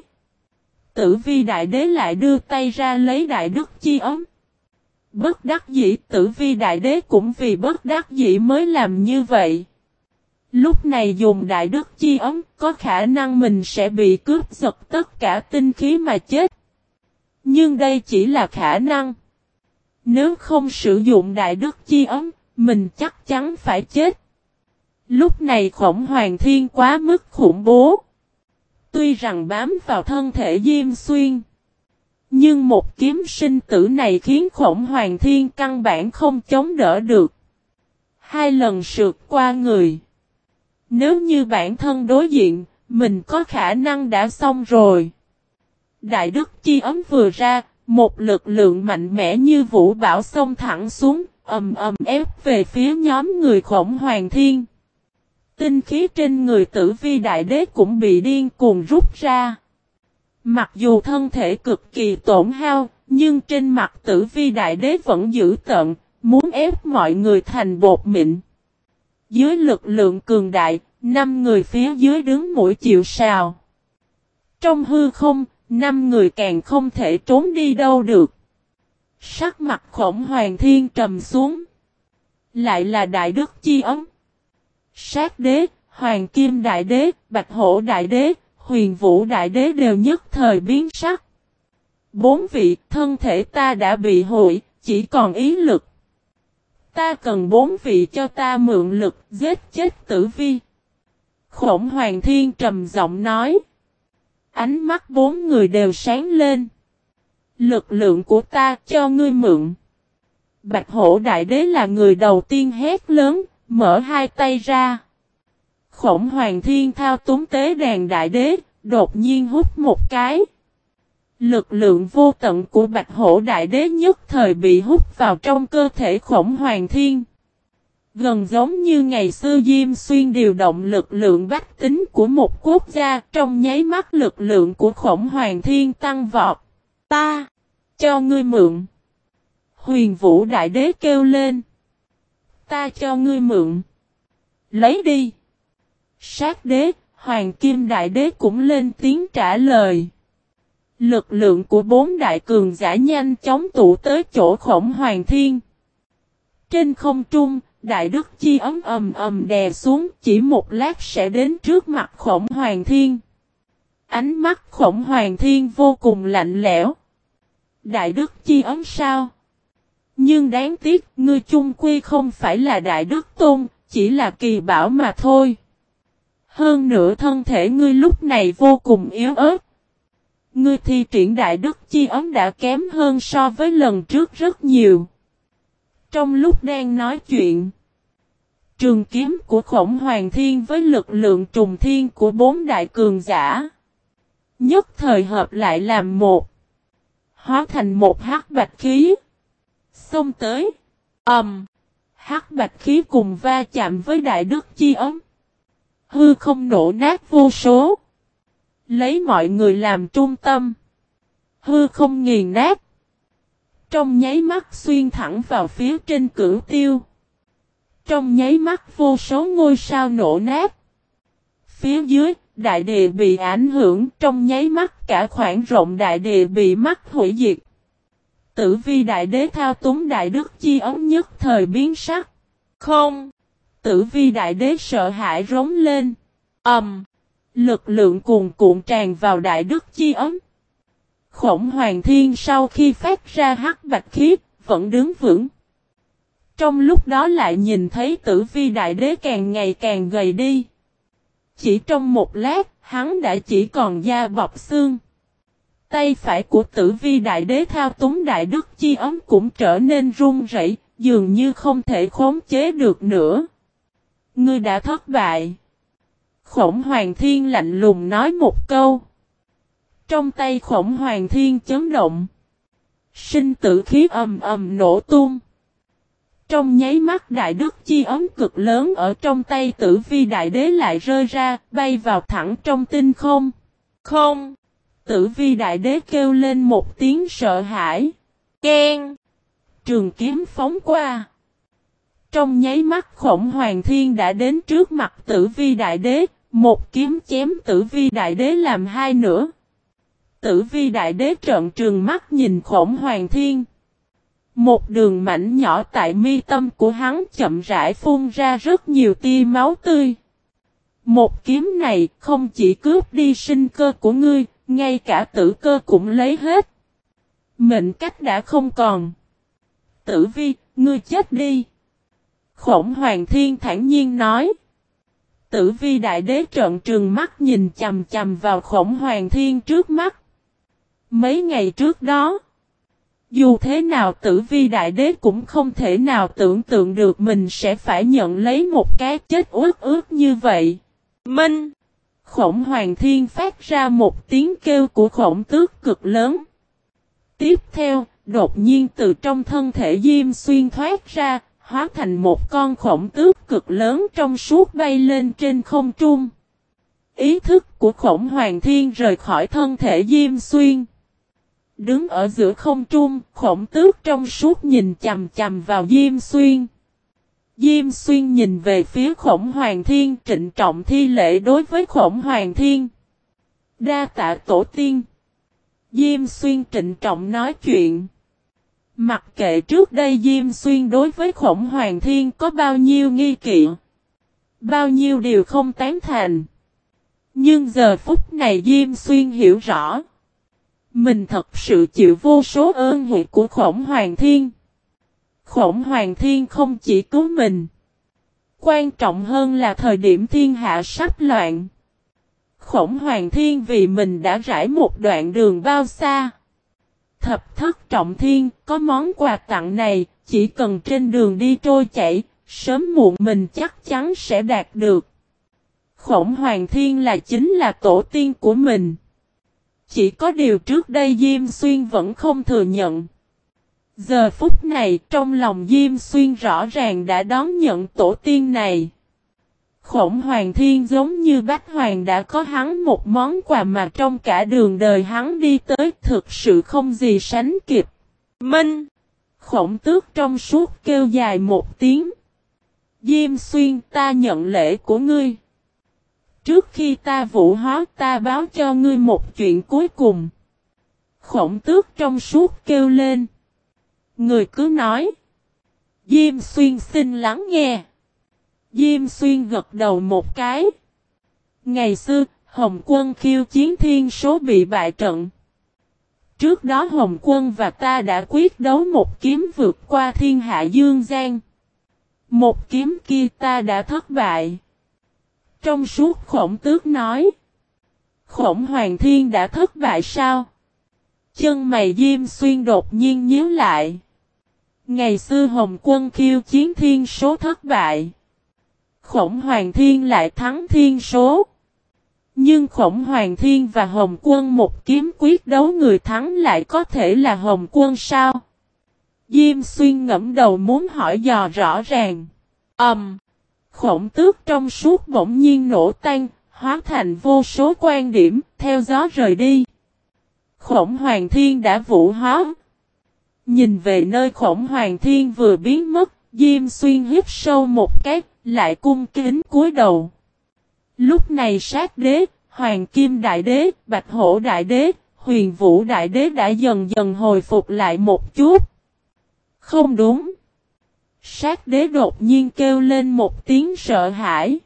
[SPEAKER 1] tử vi đại đế lại đưa tay ra lấy đại đức chi ấm. Bất đắc dĩ, tử vi đại đế cũng vì bất đắc dĩ mới làm như vậy. Lúc này dùng đại đức chi ấm có khả năng mình sẽ bị cướp giật tất cả tinh khí mà chết. Nhưng đây chỉ là khả năng. Nếu không sử dụng đại đức chi ấm, mình chắc chắn phải chết. Lúc này khổng hoàng thiên quá mức khủng bố. Tuy rằng bám vào thân thể Diêm Xuyên. Nhưng một kiếm sinh tử này khiến khổng hoàng thiên căn bản không chống đỡ được. Hai lần sượt qua người. Nếu như bản thân đối diện, mình có khả năng đã xong rồi. Đại đức chi ấm vừa ra, một lực lượng mạnh mẽ như vũ bão xông thẳng xuống, ầm ầm ép về phía nhóm người khổng hoàng thiên. Tinh khí trên người tử vi đại đế cũng bị điên cuồng rút ra. Mặc dù thân thể cực kỳ tổn hao, nhưng trên mặt tử vi đại đế vẫn giữ tận, muốn ép mọi người thành bột mịn. Dưới lực lượng cường đại, năm người phía dưới đứng mũi chịu sào. Trong hư không, năm người càng không thể trốn đi đâu được. Sắc mặt khổng hoàng thiên trầm xuống. Lại là đại đức chi ấm. Sát đế, hoàng kim đại đế, bạch hổ đại đế, huyền vũ đại đế đều nhất thời biến sắc. Bốn vị thân thể ta đã bị hội, chỉ còn ý lực. Ta cần bốn vị cho ta mượn lực giết chết tử vi. Khổng hoàng thiên trầm giọng nói. Ánh mắt bốn người đều sáng lên. Lực lượng của ta cho ngươi mượn. Bạch hổ đại đế là người đầu tiên hét lớn, mở hai tay ra. Khổng hoàng thiên thao túng tế đàn đại đế, đột nhiên hút một cái. Lực lượng vô tận của bạch hổ đại đế nhất thời bị hút vào trong cơ thể khổng hoàng thiên. Gần giống như ngày xưa Diêm Xuyên điều động lực lượng bách tính của một quốc gia trong nháy mắt lực lượng của khổng hoàng thiên tăng vọt. Ta! Cho ngươi mượn! Huyền vũ đại đế kêu lên. Ta cho ngươi mượn! Lấy đi! Sát đế, hoàng kim đại đế cũng lên tiếng trả lời. Lực lượng của bốn đại cường giả nhanh chóng tụ tới chỗ khổng hoàng thiên. Trên không trung, đại đức chi ấm ầm ầm đè xuống chỉ một lát sẽ đến trước mặt khổng hoàng thiên. Ánh mắt khổng hoàng thiên vô cùng lạnh lẽo. Đại đức chi ấm sao? Nhưng đáng tiếc, ngươi chung quy không phải là đại đức tôn, chỉ là kỳ bảo mà thôi. Hơn nữa thân thể ngươi lúc này vô cùng yếu ớt. Ngươi thi triển đại đức chi ấm đã kém hơn so với lần trước rất nhiều. Trong lúc đang nói chuyện, trường kiếm của khổng hoàng thiên với lực lượng trùng thiên của bốn đại cường giả. Nhất thời hợp lại làm một. Hóa thành một hắc bạch khí. Xông tới. ầm, um, Hắc bạch khí cùng va chạm với đại đức chi ấm. Hư không nổ nát vô số. Lấy mọi người làm trung tâm. Hư không nghiền nát. Trong nháy mắt xuyên thẳng vào phía trên cửu tiêu. Trong nháy mắt vô số ngôi sao nổ nát. Phía dưới, đại địa bị ảnh hưởng trong nháy mắt cả khoảng rộng đại địa bị mắt hủy diệt. Tử vi đại đế thao túng đại đức chi ống nhất thời biến sắc. Không! Tử vi đại đế sợ hãi rống lên. Ẩm! Um, lực lượng cuồn cuộn tràn vào đại đức chi ấm. Khổng hoàng thiên sau khi phát ra hắc bạch khiếp, vẫn đứng vững. Trong lúc đó lại nhìn thấy tử vi đại đế càng ngày càng gầy đi. Chỉ trong một lát, hắn đã chỉ còn da bọc xương. Tay phải của tử vi đại đế thao túng đại đức chi ấm cũng trở nên run rẩy, dường như không thể khống chế được nữa. Ngươi đã thất bại. Khổng hoàng thiên lạnh lùng nói một câu. Trong tay khổng hoàng thiên chấn động. Sinh tử khí ầm ầm nổ tung. Trong nháy mắt đại đức chi ấm cực lớn ở trong tay tử vi đại đế lại rơi ra, bay vào thẳng trong tinh không. Không! Tử vi đại đế kêu lên một tiếng sợ hãi. Ken! Trường kiếm phóng qua. Trong nháy mắt khổng hoàng thiên đã đến trước mặt tử vi đại đế, một kiếm chém tử vi đại đế làm hai nửa. Tử vi đại đế trợn trừng mắt nhìn khổng hoàng thiên. Một đường mảnh nhỏ tại mi tâm của hắn chậm rãi phun ra rất nhiều tia máu tươi. Một kiếm này không chỉ cướp đi sinh cơ của ngươi, ngay cả tử cơ cũng lấy hết. Mệnh cách đã không còn. Tử vi, ngươi chết đi. Khổng hoàng thiên thản nhiên nói. Tử vi đại đế trợn trừng mắt nhìn chầm chầm vào khổng hoàng thiên trước mắt. Mấy ngày trước đó, dù thế nào tử vi đại đế cũng không thể nào tưởng tượng được mình sẽ phải nhận lấy một cái chết ướt ướt như vậy. Minh! Khổng hoàng thiên phát ra một tiếng kêu của khổng tước cực lớn. Tiếp theo, đột nhiên từ trong thân thể Diêm Xuyên thoát ra, hóa thành một con khổng tước cực lớn trong suốt bay lên trên không trung. Ý thức của khổng hoàng thiên rời khỏi thân thể Diêm Xuyên. Đứng ở giữa không trung, khổng tước trong suốt nhìn chầm chầm vào Diêm Xuyên. Diêm Xuyên nhìn về phía khổng hoàng thiên trịnh trọng thi lễ đối với khổng hoàng thiên. Đa tạ tổ tiên. Diêm Xuyên trịnh trọng nói chuyện. Mặc kệ trước đây Diêm Xuyên đối với khổng hoàng thiên có bao nhiêu nghi kỵ. Bao nhiêu điều không tán thành. Nhưng giờ phút này Diêm Xuyên hiểu rõ. Mình thật sự chịu vô số ơn huệ của khổng hoàng thiên. Khổng hoàng thiên không chỉ cứu mình. Quan trọng hơn là thời điểm thiên hạ sắp loạn. Khổng hoàng thiên vì mình đã rải một đoạn đường bao xa. Thập thất trọng thiên có món quà tặng này, chỉ cần trên đường đi trôi chảy, sớm muộn mình chắc chắn sẽ đạt được. Khổng hoàng thiên là chính là tổ tiên của mình. Chỉ có điều trước đây Diêm Xuyên vẫn không thừa nhận. Giờ phút này trong lòng Diêm Xuyên rõ ràng đã đón nhận tổ tiên này. Khổng Hoàng Thiên giống như Bách Hoàng đã có hắn một món quà mà trong cả đường đời hắn đi tới, thực sự không gì sánh kịp. Minh! Khổng tước trong suốt kêu dài một tiếng. Diêm Xuyên, ta nhận lễ của ngươi. Trước khi ta vũ hóa, ta báo cho ngươi một chuyện cuối cùng. Khổng tước trong suốt kêu lên. Người cứ nói. Diêm xuyên xin lắng nghe. Diêm xuyên gật đầu một cái. Ngày xưa, Hồng quân khiêu chiến thiên số bị bại trận. Trước đó Hồng quân và ta đã quyết đấu một kiếm vượt qua thiên hạ dương gian. Một kiếm kia ta đã thất bại. Trong suốt khổng tước nói. Khổng hoàng thiên đã thất bại sao? Chân mày diêm xuyên đột nhiên nhíu lại. Ngày xưa Hồng quân khiêu chiến thiên số thất bại. Khổng Hoàng Thiên lại thắng thiên số. Nhưng Khổng Hoàng Thiên và Hồng quân một kiếm quyết đấu người thắng lại có thể là Hồng quân sao? Diêm xuyên ngẫm đầu muốn hỏi dò rõ ràng. Ẩm! Um, khổng tước trong suốt bỗng nhiên nổ tan, hóa thành vô số quan điểm, theo gió rời đi. Khổng Hoàng Thiên đã vũ hóa, Nhìn về nơi khổng hoàng thiên vừa biến mất, Diêm Xuyên hít sâu một cái, lại cung kính cúi đầu. Lúc này sát đế, hoàng kim đại đế, bạch hổ đại đế, huyền vũ đại đế đã dần dần hồi phục lại một chút. Không đúng. Sát đế đột nhiên kêu lên một tiếng sợ hãi.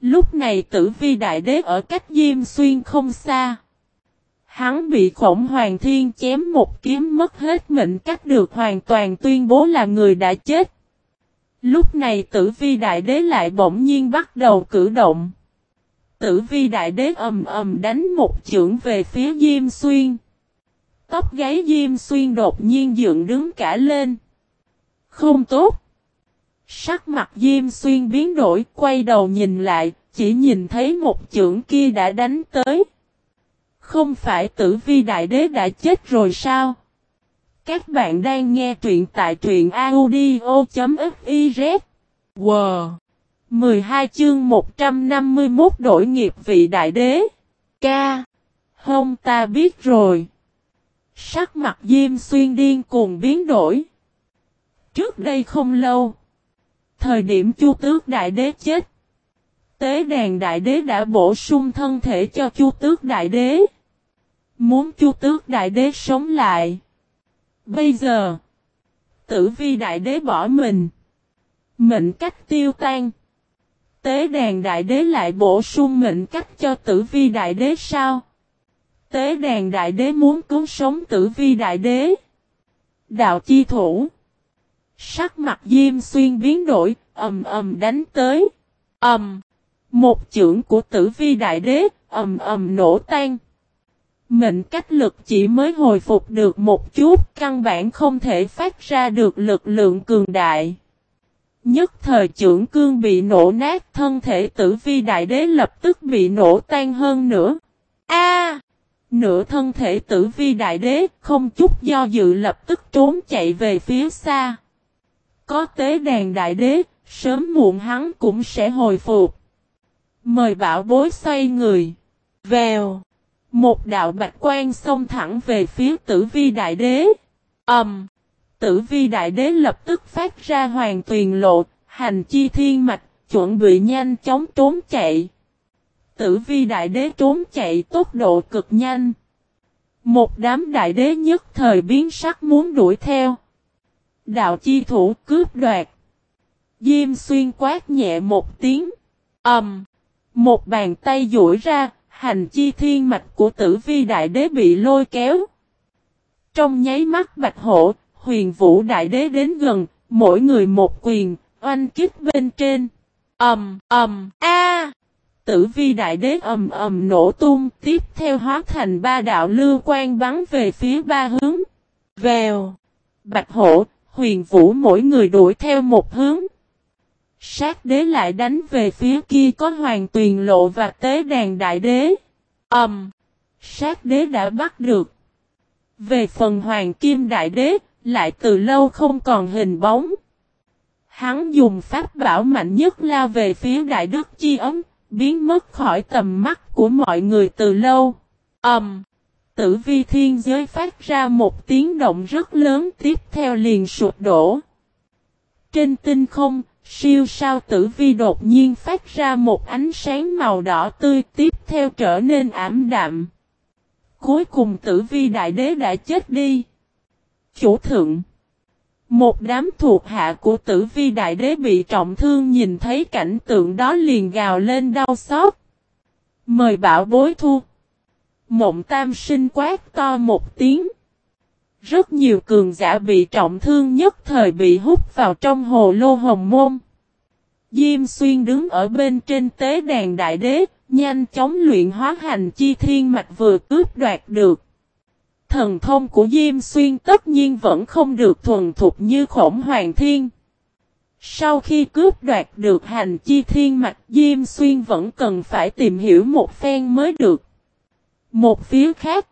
[SPEAKER 1] Lúc này tử vi đại đế ở cách Diêm Xuyên không xa. Hắn bị khổng hoàng thiên chém một kiếm mất hết mệnh cách được hoàn toàn tuyên bố là người đã chết. Lúc này tử vi đại đế lại bỗng nhiên bắt đầu cử động. Tử vi đại đế ầm ầm đánh một chưởng về phía Diêm Xuyên. Tóc gáy Diêm Xuyên đột nhiên dựng đứng cả lên. Không tốt. Sắc mặt Diêm Xuyên biến đổi quay đầu nhìn lại, chỉ nhìn thấy một chưởng kia đã đánh tới. Không phải tử vi đại đế đã chết rồi sao? Các bạn đang nghe truyện tại truyện audio.fiz. Wow! 12 chương 151 đổi nghiệp vị đại đế. Ca! Không ta biết rồi. Sắc mặt Diêm Xuyên điên cuồng biến đổi. Trước đây không lâu. Thời điểm Chu Tước Đại Đế chết. Tế đàn Đại Đế đã bổ sung thân thể cho Chu Tước Đại Đế. Muốn chu tước đại đế sống lại. Bây giờ. Tử vi đại đế bỏ mình. Mệnh cách tiêu tan. Tế đàn đại đế lại bổ sung mệnh cách cho tử vi đại đế sao? Tế đàn đại đế muốn cứu sống tử vi đại đế. Đạo chi thủ. Sắc mặt Diêm Xuyên biến đổi, ầm ầm đánh tới. Ầm. Một chưởng của tử vi đại đế, ầm ầm nổ tan. Mệnh cách lực chỉ mới hồi phục được một chút, căn bản không thể phát ra được lực lượng cường đại. Nhất thời trưởng cương bị nổ nát thân thể tử vi đại đế lập tức bị nổ tan hơn nữa. A! nửa thân thể tử vi đại đế không chút do dự lập tức trốn chạy về phía xa. Có tế đàn đại đế, sớm muộn hắn cũng sẽ hồi phục. Mời bảo bối xoay người. Vèo. Một đạo bạch quan xông thẳng về phía tử vi đại đế. Ẩm. Um, tử vi đại đế lập tức phát ra hoàng tuyền lộ, hành chi thiên mạch, chuẩn bị nhanh chóng trốn chạy. Tử vi đại đế trốn chạy tốc độ cực nhanh. Một đám đại đế nhất thời biến sắc muốn đuổi theo. Đạo chi thủ cướp đoạt. Diêm xuyên quát nhẹ một tiếng. âm um, Một bàn tay duỗi ra, hành chi thiên mạch của tử vi đại đế bị lôi kéo. Trong nháy mắt bạch hổ huyền vũ đại đế đến gần, mỗi người một quyền, oanh kích bên trên. ầm ầm a Tử vi đại đế ầm ầm nổ tung, tiếp theo hóa thành ba đạo lưu quan bắn về phía ba hướng. Vèo. Bạch hổ, huyền vũ mỗi người đuổi theo một hướng. Sát đế lại đánh về phía kia có hoàng tuyền lộ và tế đàn đại đế. Ẩm. Um, sát đế đã bắt được. Về phần hoàng kim đại đế, lại từ lâu không còn hình bóng. Hắn dùng pháp bảo mạnh nhất lao về phía đại đức chi ấm, biến mất khỏi tầm mắt của mọi người từ lâu. Ẩm. Um, tử vi thiên giới phát ra một tiếng động rất lớn tiếp theo liền sụp đổ. Trên tinh không, siêu sao tử vi đột nhiên phát ra một ánh sáng màu đỏ tươi, tiếp theo trở nên ảm đạm. Cuối cùng tử vi đại đế đã chết đi. Chủ thượng, Một đám thuộc hạ của tử vi đại đế bị trọng thương nhìn thấy cảnh tượng đó liền gào lên đau xót. Mời bảo bối thu. Mộng tam sinh quát to một tiếng. Rất nhiều cường giả bị trọng thương nhất thời bị hút vào trong hồ lô hồng môn. Diêm xuyên đứng ở bên trên tế đàn đại đế, nhanh chóng luyện hóa hành chi thiên mạch vừa cướp đoạt được. Thần thông của Diêm Xuyên tất nhiên vẫn không được thuần thục như khổng hoàng thiên. Sau khi cướp đoạt được hành chi thiên mạch Diêm Xuyên vẫn cần phải tìm hiểu một phen mới được. Một phía khác,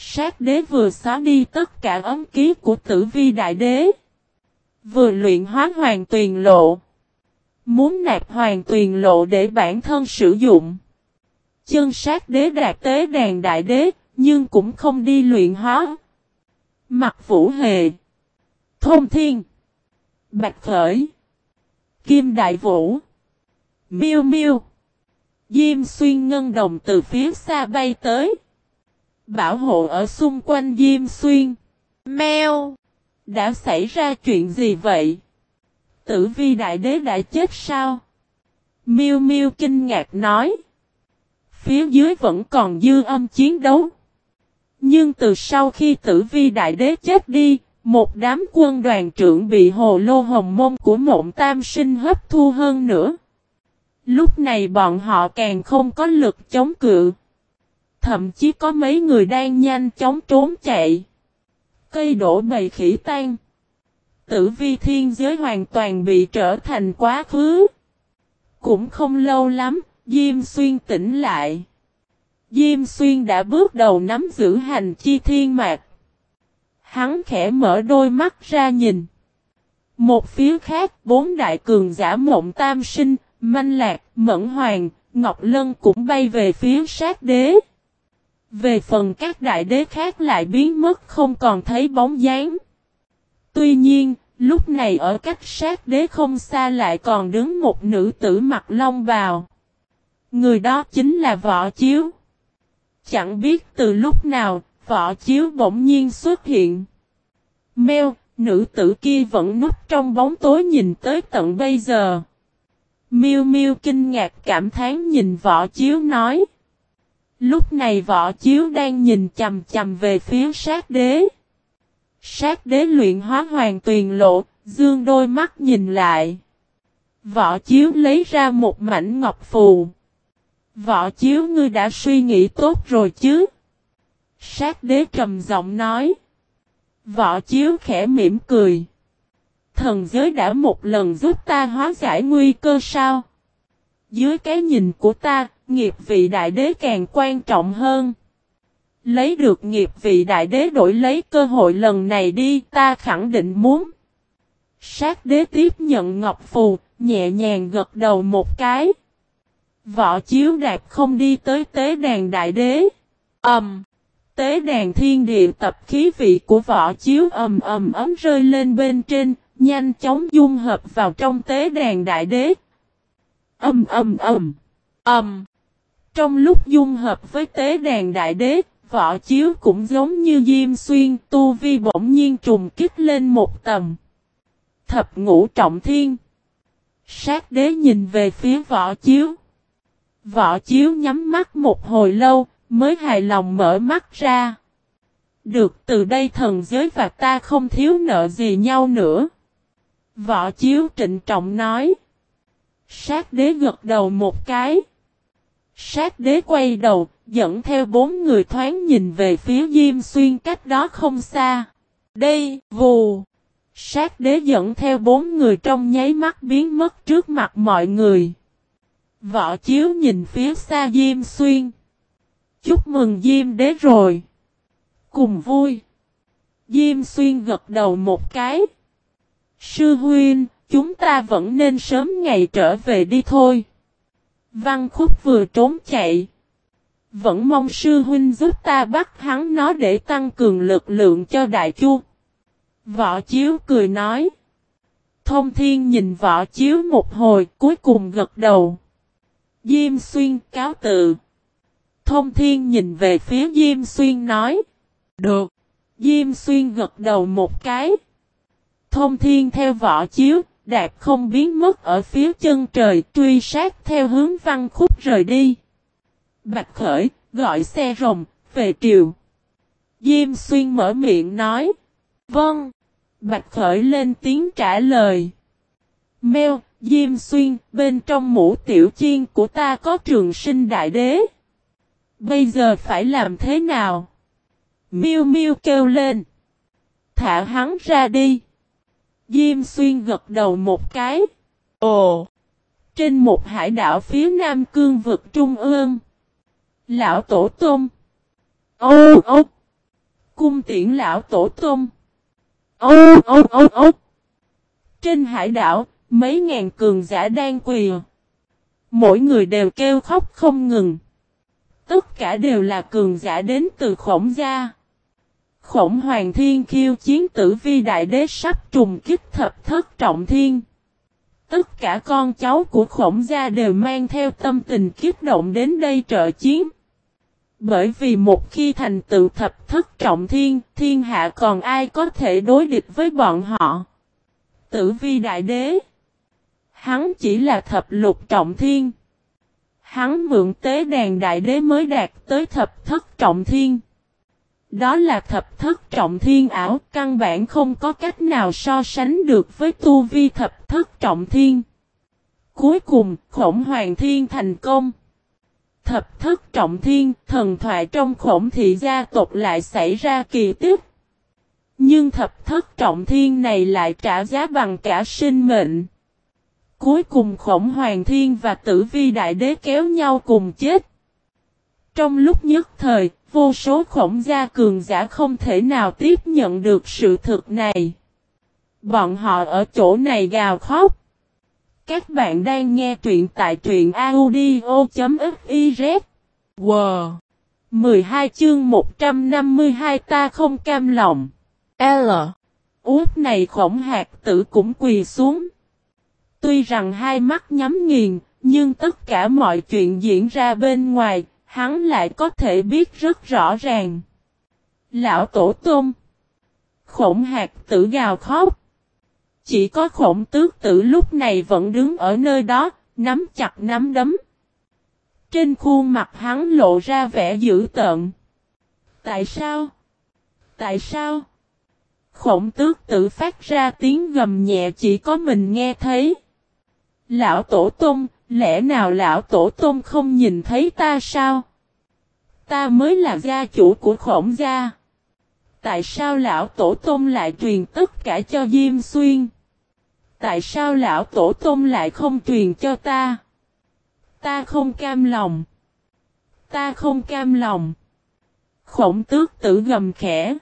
[SPEAKER 1] sát đế vừa xóa đi tất cả ấm ký của tử vi đại đế. Vừa luyện hóa hoàng tuyền lộ. Muốn nạp hoàng tuyền lộ để bản thân sử dụng. Chân sát đế đạt tế đàn đại đế, nhưng cũng không đi luyện hóa. Mặt vũ hề. Thôn thiên. Bạch khởi. Kim đại vũ. Miêu miêu. Diêm xuyên ngân đồng từ phía xa bay tới. Bảo hộ ở xung quanh Diêm xuyên. Mèo. Đã xảy ra chuyện gì vậy? Tử vi đại đế đã chết sao? Miêu miêu kinh ngạc nói. Phía dưới vẫn còn dư âm chiến đấu. Nhưng từ sau khi tử vi đại đế chết đi, một đám quân đoàn trưởng bị hồ lô hồng môn của mộng tam sinh hấp thu hơn nữa. Lúc này bọn họ càng không có lực chống cự. Thậm chí có mấy người đang nhanh chóng trốn chạy. Cây đổ bầy khỉ tan. Tử vi thiên giới hoàn toàn bị trở thành quá khứ. Cũng không lâu lắm, Diêm Xuyên tỉnh lại. Diêm Xuyên đã bước đầu nắm giữ hành chi thiên mạc. Hắn khẽ mở đôi mắt ra nhìn. Một phía khác, bốn đại cường giả mộng tam sinh, Manh Lạc, Mẫn Hoàng, Ngọc Lân cũng bay về phía sát đế. Về phần các đại đế khác lại biến mất không còn thấy bóng dáng. Tuy nhiên, lúc này ở cách sát đế không xa lại còn đứng một nữ tử mặc long bào. Người đó chính là Võ Chiếu. Chẳng biết từ lúc nào, võ chiếu bỗng nhiên xuất hiện. Mèo, nữ tử kia vẫn núp trong bóng tối nhìn tới tận bây giờ. Miêu Miêu kinh ngạc cảm thán nhìn võ chiếu nói. Lúc này võ chiếu đang nhìn chầm chầm về phía sát đế. Sát đế luyện hóa hoàng tuyền lộ, dương đôi mắt nhìn lại. Võ chiếu lấy ra một mảnh ngọc phù. Võ chiếu ngươi đã suy nghĩ tốt rồi chứ? Sát đế trầm giọng nói. Võ chiếu khẽ mỉm cười. Thần giới đã một lần giúp ta hóa giải nguy cơ sao? Dưới cái nhìn của ta, nghiệp vị đại đế càng quan trọng hơn. Lấy được nghiệp vị đại đế đổi lấy cơ hội lần này đi ta khẳng định muốn. Sát đế tiếp nhận ngọc phù, nhẹ nhàng gật đầu một cái. Võ chiếu đạp không đi tới tế đàn đại đế. Ẩm. Um, tế đàn thiên địa tập khí vị của võ chiếu ầm ầm ấm rơi lên bên trên, nhanh chóng dung hợp vào trong tế đàn đại đế. Âm âm âm. Âm. Trong lúc dung hợp với tế đàn đại đế, võ chiếu cũng giống như Diêm Xuyên tu vi bỗng nhiên trùng kích lên một tầm. Thập ngũ trọng thiên. Sát đế nhìn về phía võ chiếu. Võ chiếu nhắm mắt một hồi lâu, mới hài lòng mở mắt ra. Được từ đây thần giới và ta không thiếu nợ gì nhau nữa. Võ chiếu trịnh trọng nói. Sát đế gật đầu một cái. Sát đế quay đầu, dẫn theo bốn người thoáng nhìn về phía Diêm Xuyên cách đó không xa. Đây, vù. Sát đế dẫn theo bốn người trong nháy mắt biến mất trước mặt mọi người. Võ chiếu nhìn phía xa Diêm Xuyên. Chúc mừng Diêm đế rồi. Cùng vui. Diêm Xuyên gật đầu một cái. Sư huynh, chúng ta vẫn nên sớm ngày trở về đi thôi. Văn khúc vừa trốn chạy. Vẫn mong sư huynh giúp ta bắt hắn nó để tăng cường lực lượng cho đại chu. Võ chiếu cười nói. Thông thiên nhìn võ chiếu một hồi cuối cùng gật đầu. Diêm xuyên cáo tự. Thông thiên nhìn về phía Diêm xuyên nói. Được. Diêm xuyên gật đầu một cái. Thông thiên theo võ chiếu, đạp không biến mất ở phía chân trời truy sát theo hướng văn khúc rời đi. Bạch khởi, gọi xe rồng, về triều. Diêm xuyên mở miệng nói. Vâng. Bạch khởi lên tiếng trả lời. Mèo, Diêm xuyên, bên trong mũ tiểu chiên của ta có trường sinh đại đế. Bây giờ phải làm thế nào? Miêu miêu kêu lên. Thả hắn ra đi. Diêm xuyên gật đầu một cái. Ồ! Trên một hải đảo phía nam cương vực trung ương. Lão Tổ Tông. Ô ô! Cung tiễn Lão Tổ Tông. Ô ô ô ô! Trên hải đảo, mấy ngàn cường giả đang quỳ. Mỗi người đều kêu khóc không ngừng. Tất cả đều là cường giả đến từ khổng gia. Khổng hoàng thiên khiêu chiến tử vi đại đế sắp trùng kích thập thất trọng thiên. Tất cả con cháu của khổng gia đều mang theo tâm tình kích động đến đây trợ chiến. Bởi vì một khi thành tựu thập thất trọng thiên, thiên hạ còn ai có thể đối địch với bọn họ. Tử vi đại đế. Hắn chỉ là thập lục trọng thiên. Hắn mượn tế đàn đại đế mới đạt tới thập thất trọng thiên. Đó là thập thất trọng thiên ảo, căn bản không có cách nào so sánh được với tu vi thập thất trọng thiên. Cuối cùng, khổng hoàng thiên thành công. Thập thất trọng thiên, thần thoại trong khổng thị gia tộc lại xảy ra kỳ tích. Nhưng thập thất trọng thiên này lại trả giá bằng cả sinh mệnh. Cuối cùng khổng hoàng thiên và tử vi đại đế kéo nhau cùng chết. Trong lúc nhất thời, vô số khổng gia cường giả không thể nào tiếp nhận được sự thực này. Bọn họ ở chỗ này gào khóc. Các bạn đang nghe truyện tại truyện audio.fiz. Wow! 12 chương 152 ta không cam lòng. L. Út này khổng hạt tử cũng quỳ xuống. Tuy rằng hai mắt nhắm nghiền, nhưng tất cả mọi chuyện diễn ra bên ngoài, hắn lại có thể biết rất rõ ràng. Lão tổ tôm. Khổng hạt tử gào khóc. Chỉ có khổng tước tử lúc này vẫn đứng ở nơi đó, nắm chặt nắm đấm. Trên khuôn mặt hắn lộ ra vẻ dữ tợn. Tại sao? Tại sao? Khổng tước tử phát ra tiếng gầm nhẹ chỉ có mình nghe thấy. Lão tổ tôm, lẽ nào lão tổ tôm không nhìn thấy ta sao? Ta mới là gia chủ của khổng gia. Tại sao lão tổ tôm lại truyền tất cả cho Diêm Xuyên? Tại sao lão tổ tôm lại không truyền cho ta? Ta không cam lòng. Ta không cam lòng. Khổng tước tử gầm khẽ.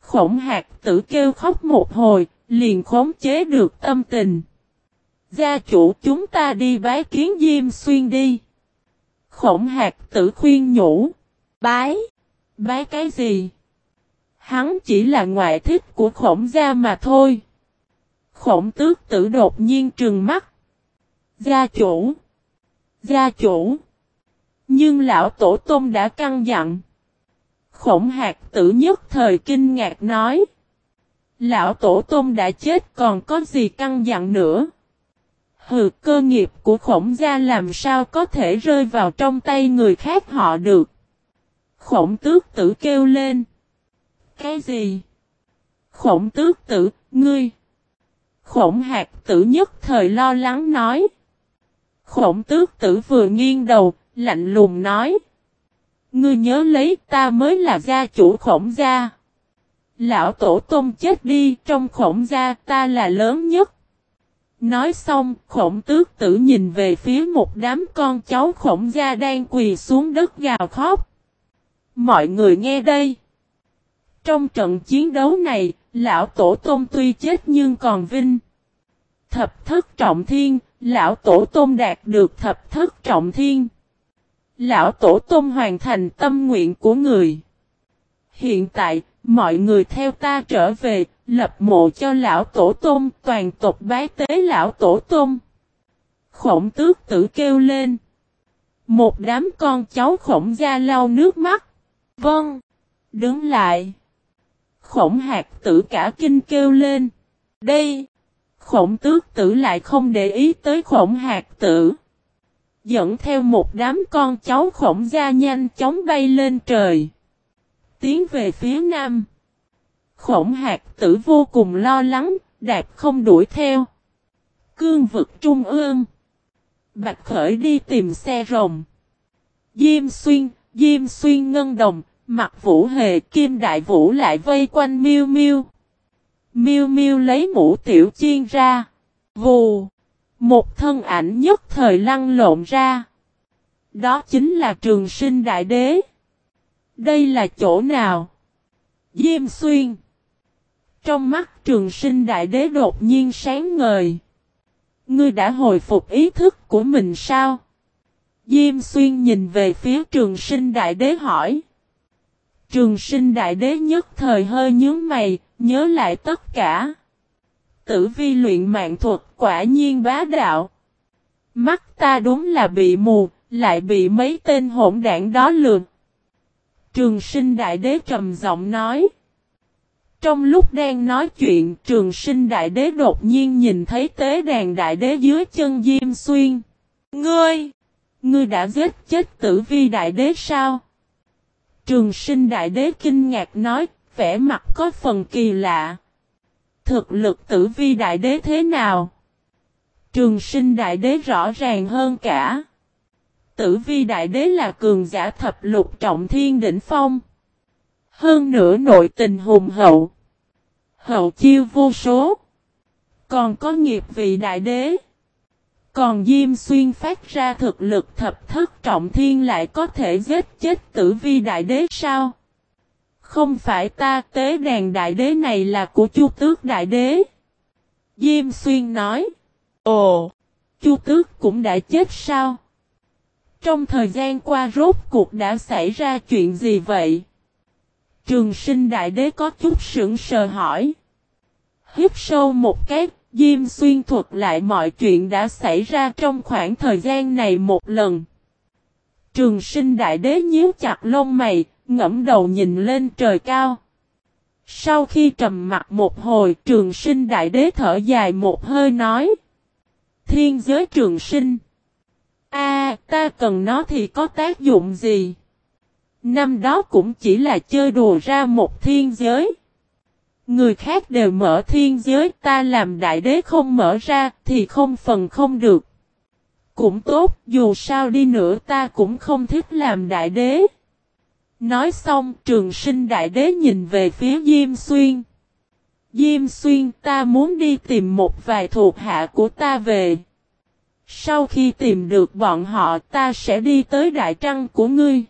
[SPEAKER 1] Khổng hạt tử kêu khóc một hồi, liền khống chế được tâm tình. Gia chủ chúng ta đi bái kiến Diêm Xuyên đi. Khổng hạt tử khuyên nhủ. Bái? Bái cái gì? Hắn chỉ là ngoại thích của khổng gia mà thôi. Khổng tước tử đột nhiên trừng mắt. Gia chủ. Gia chủ. Nhưng lão tổ tôm đã căng dặn. Khổng hạt tử nhất thời kinh ngạc nói. Lão tổ tôm đã chết còn có gì căng dặn nữa. Hừ cơ nghiệp của khổng gia làm sao có thể rơi vào trong tay người khác họ được. Khổng tước tử kêu lên. Cái gì? Khổng tước tử, ngươi. Khổng hạt tử nhất thời lo lắng nói. Khổng tước tử vừa nghiêng đầu, lạnh lùng nói. Ngươi nhớ lấy ta mới là gia chủ khổng gia. Lão tổ tôm chết đi, trong khổng gia ta là lớn nhất. Nói xong, khổng tước tử nhìn về phía một đám con cháu khổng gia đang quỳ xuống đất gào khóc. Mọi người nghe đây. Trong trận chiến đấu này, lão tổ tôm tuy chết nhưng còn vinh. Thập thất trọng thiên, lão tổ tôm đạt được thập thất trọng thiên. Lão tổ tôm hoàn thành tâm nguyện của người. Hiện tại, mọi người theo ta trở về, lập mộ cho lão tổ tôm, toàn tộc bái tế lão tổ tôm. Khổng tước tử kêu lên. Một đám con cháu khổng gia lau nước mắt. Vâng. Đứng lại. Khổng hạt tử cả kinh kêu lên. Đây. Khổng tước tử lại không để ý tới khổng hạt tử. Dẫn theo một đám con cháu khổng gia nhanh chóng bay lên trời. Tiến về phía nam. Khổng hạt tử vô cùng lo lắng, đạt không đuổi theo. Cương vực trung ương. Bạch khởi đi tìm xe rồng. Diêm xuyên, Diêm xuyên ngân đồng, mặt vũ hề kim đại vũ lại vây quanh miêu miêu. Miêu miêu lấy mũ tiểu chiên ra. Vù. Một thân ảnh nhất thời lăn lộn ra. Đó chính là trường sinh đại đế. Đây là chỗ nào? Diêm xuyên. Trong mắt trường sinh đại đế đột nhiên sáng ngời. Ngươi đã hồi phục ý thức của mình sao? Diêm xuyên nhìn về phía trường sinh đại đế hỏi. Trường sinh đại đế nhất thời hơi nhướng mày, nhớ lại tất cả. Tử vi luyện mạng thuật quả nhiên bá đạo. Mắt ta đúng là bị mù, lại bị mấy tên hỗn đảng đó lừa. Trường sinh đại đế trầm giọng nói. Trong lúc đang nói chuyện, trường sinh đại đế đột nhiên nhìn thấy tế đàn đại đế dưới chân Diêm Xuyên. Ngươi! Ngươi đã giết chết tử vi đại đế sao? Trường sinh đại đế kinh ngạc nói, vẻ mặt có phần kỳ lạ. Thực lực tử vi đại đế thế nào? Trường sinh đại đế rõ ràng hơn cả. Tử vi đại đế là cường giả thập lục trọng thiên đỉnh phong. Hơn nữa nội tình hùng hậu. Hậu chiêu vô số. Còn có nghiệp vị đại đế. Còn Diêm Xuyên phát ra thực lực thập thất trọng thiên lại có thể giết chết tử vi đại đế sao? Không phải ta tế đàn đại đế này là của chu tước đại đế. Diêm Xuyên nói. Ồ, chu tước cũng đã chết sao? Trong thời gian qua rốt cuộc đã xảy ra chuyện gì vậy? Trường sinh đại đế có chút sững sờ hỏi. Hiếp sâu một cái, Diêm xuyên thuật lại mọi chuyện đã xảy ra trong khoảng thời gian này một lần. Trường sinh đại đế nhíu chặt lông mày, ngẫm đầu nhìn lên trời cao. Sau khi trầm mặt một hồi, trường sinh đại đế thở dài một hơi nói. Thiên giới trường sinh. Ta cần nó thì có tác dụng gì? Năm đó cũng chỉ là chơi đùa ra một thiên giới. Người khác đều mở thiên giới, ta làm đại đế không mở ra thì không phần không được. Cũng tốt, dù sao đi nữa ta cũng không thích làm đại đế. Nói xong, trường sinh đại đế nhìn về phía Diêm Xuyên. Diêm Xuyên, ta muốn đi tìm một vài thuộc hạ của ta về. Sau khi tìm được bọn họ ta sẽ đi tới đại trăng của ngươi.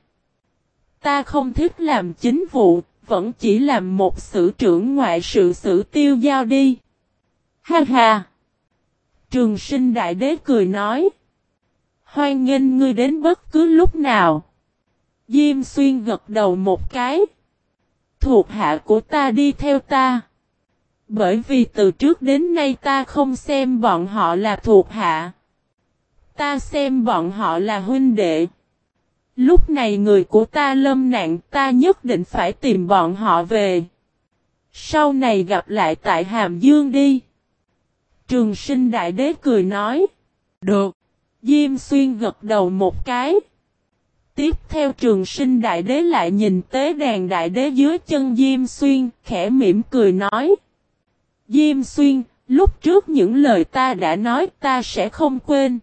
[SPEAKER 1] Ta không thích làm chính vụ, vẫn chỉ làm một sự trưởng ngoại sự sự tiêu giao đi. Ha ha! Trường sinh đại đế cười nói. Hoan nghênh ngươi đến bất cứ lúc nào. Diêm xuyên gật đầu một cái. Thuộc hạ của ta đi theo ta. Bởi vì từ trước đến nay ta không xem bọn họ là thuộc hạ. Ta xem bọn họ là huynh đệ. Lúc này người của ta lâm nạn ta nhất định phải tìm bọn họ về. Sau này gặp lại tại Hàm Dương đi. Trường sinh đại đế cười nói. Được. Diêm xuyên gật đầu một cái. Tiếp theo trường sinh đại đế lại nhìn tế đàn đại đế dưới chân Diêm xuyên, khẽ mỉm cười nói. Diêm xuyên, lúc trước những lời ta đã nói ta sẽ không quên.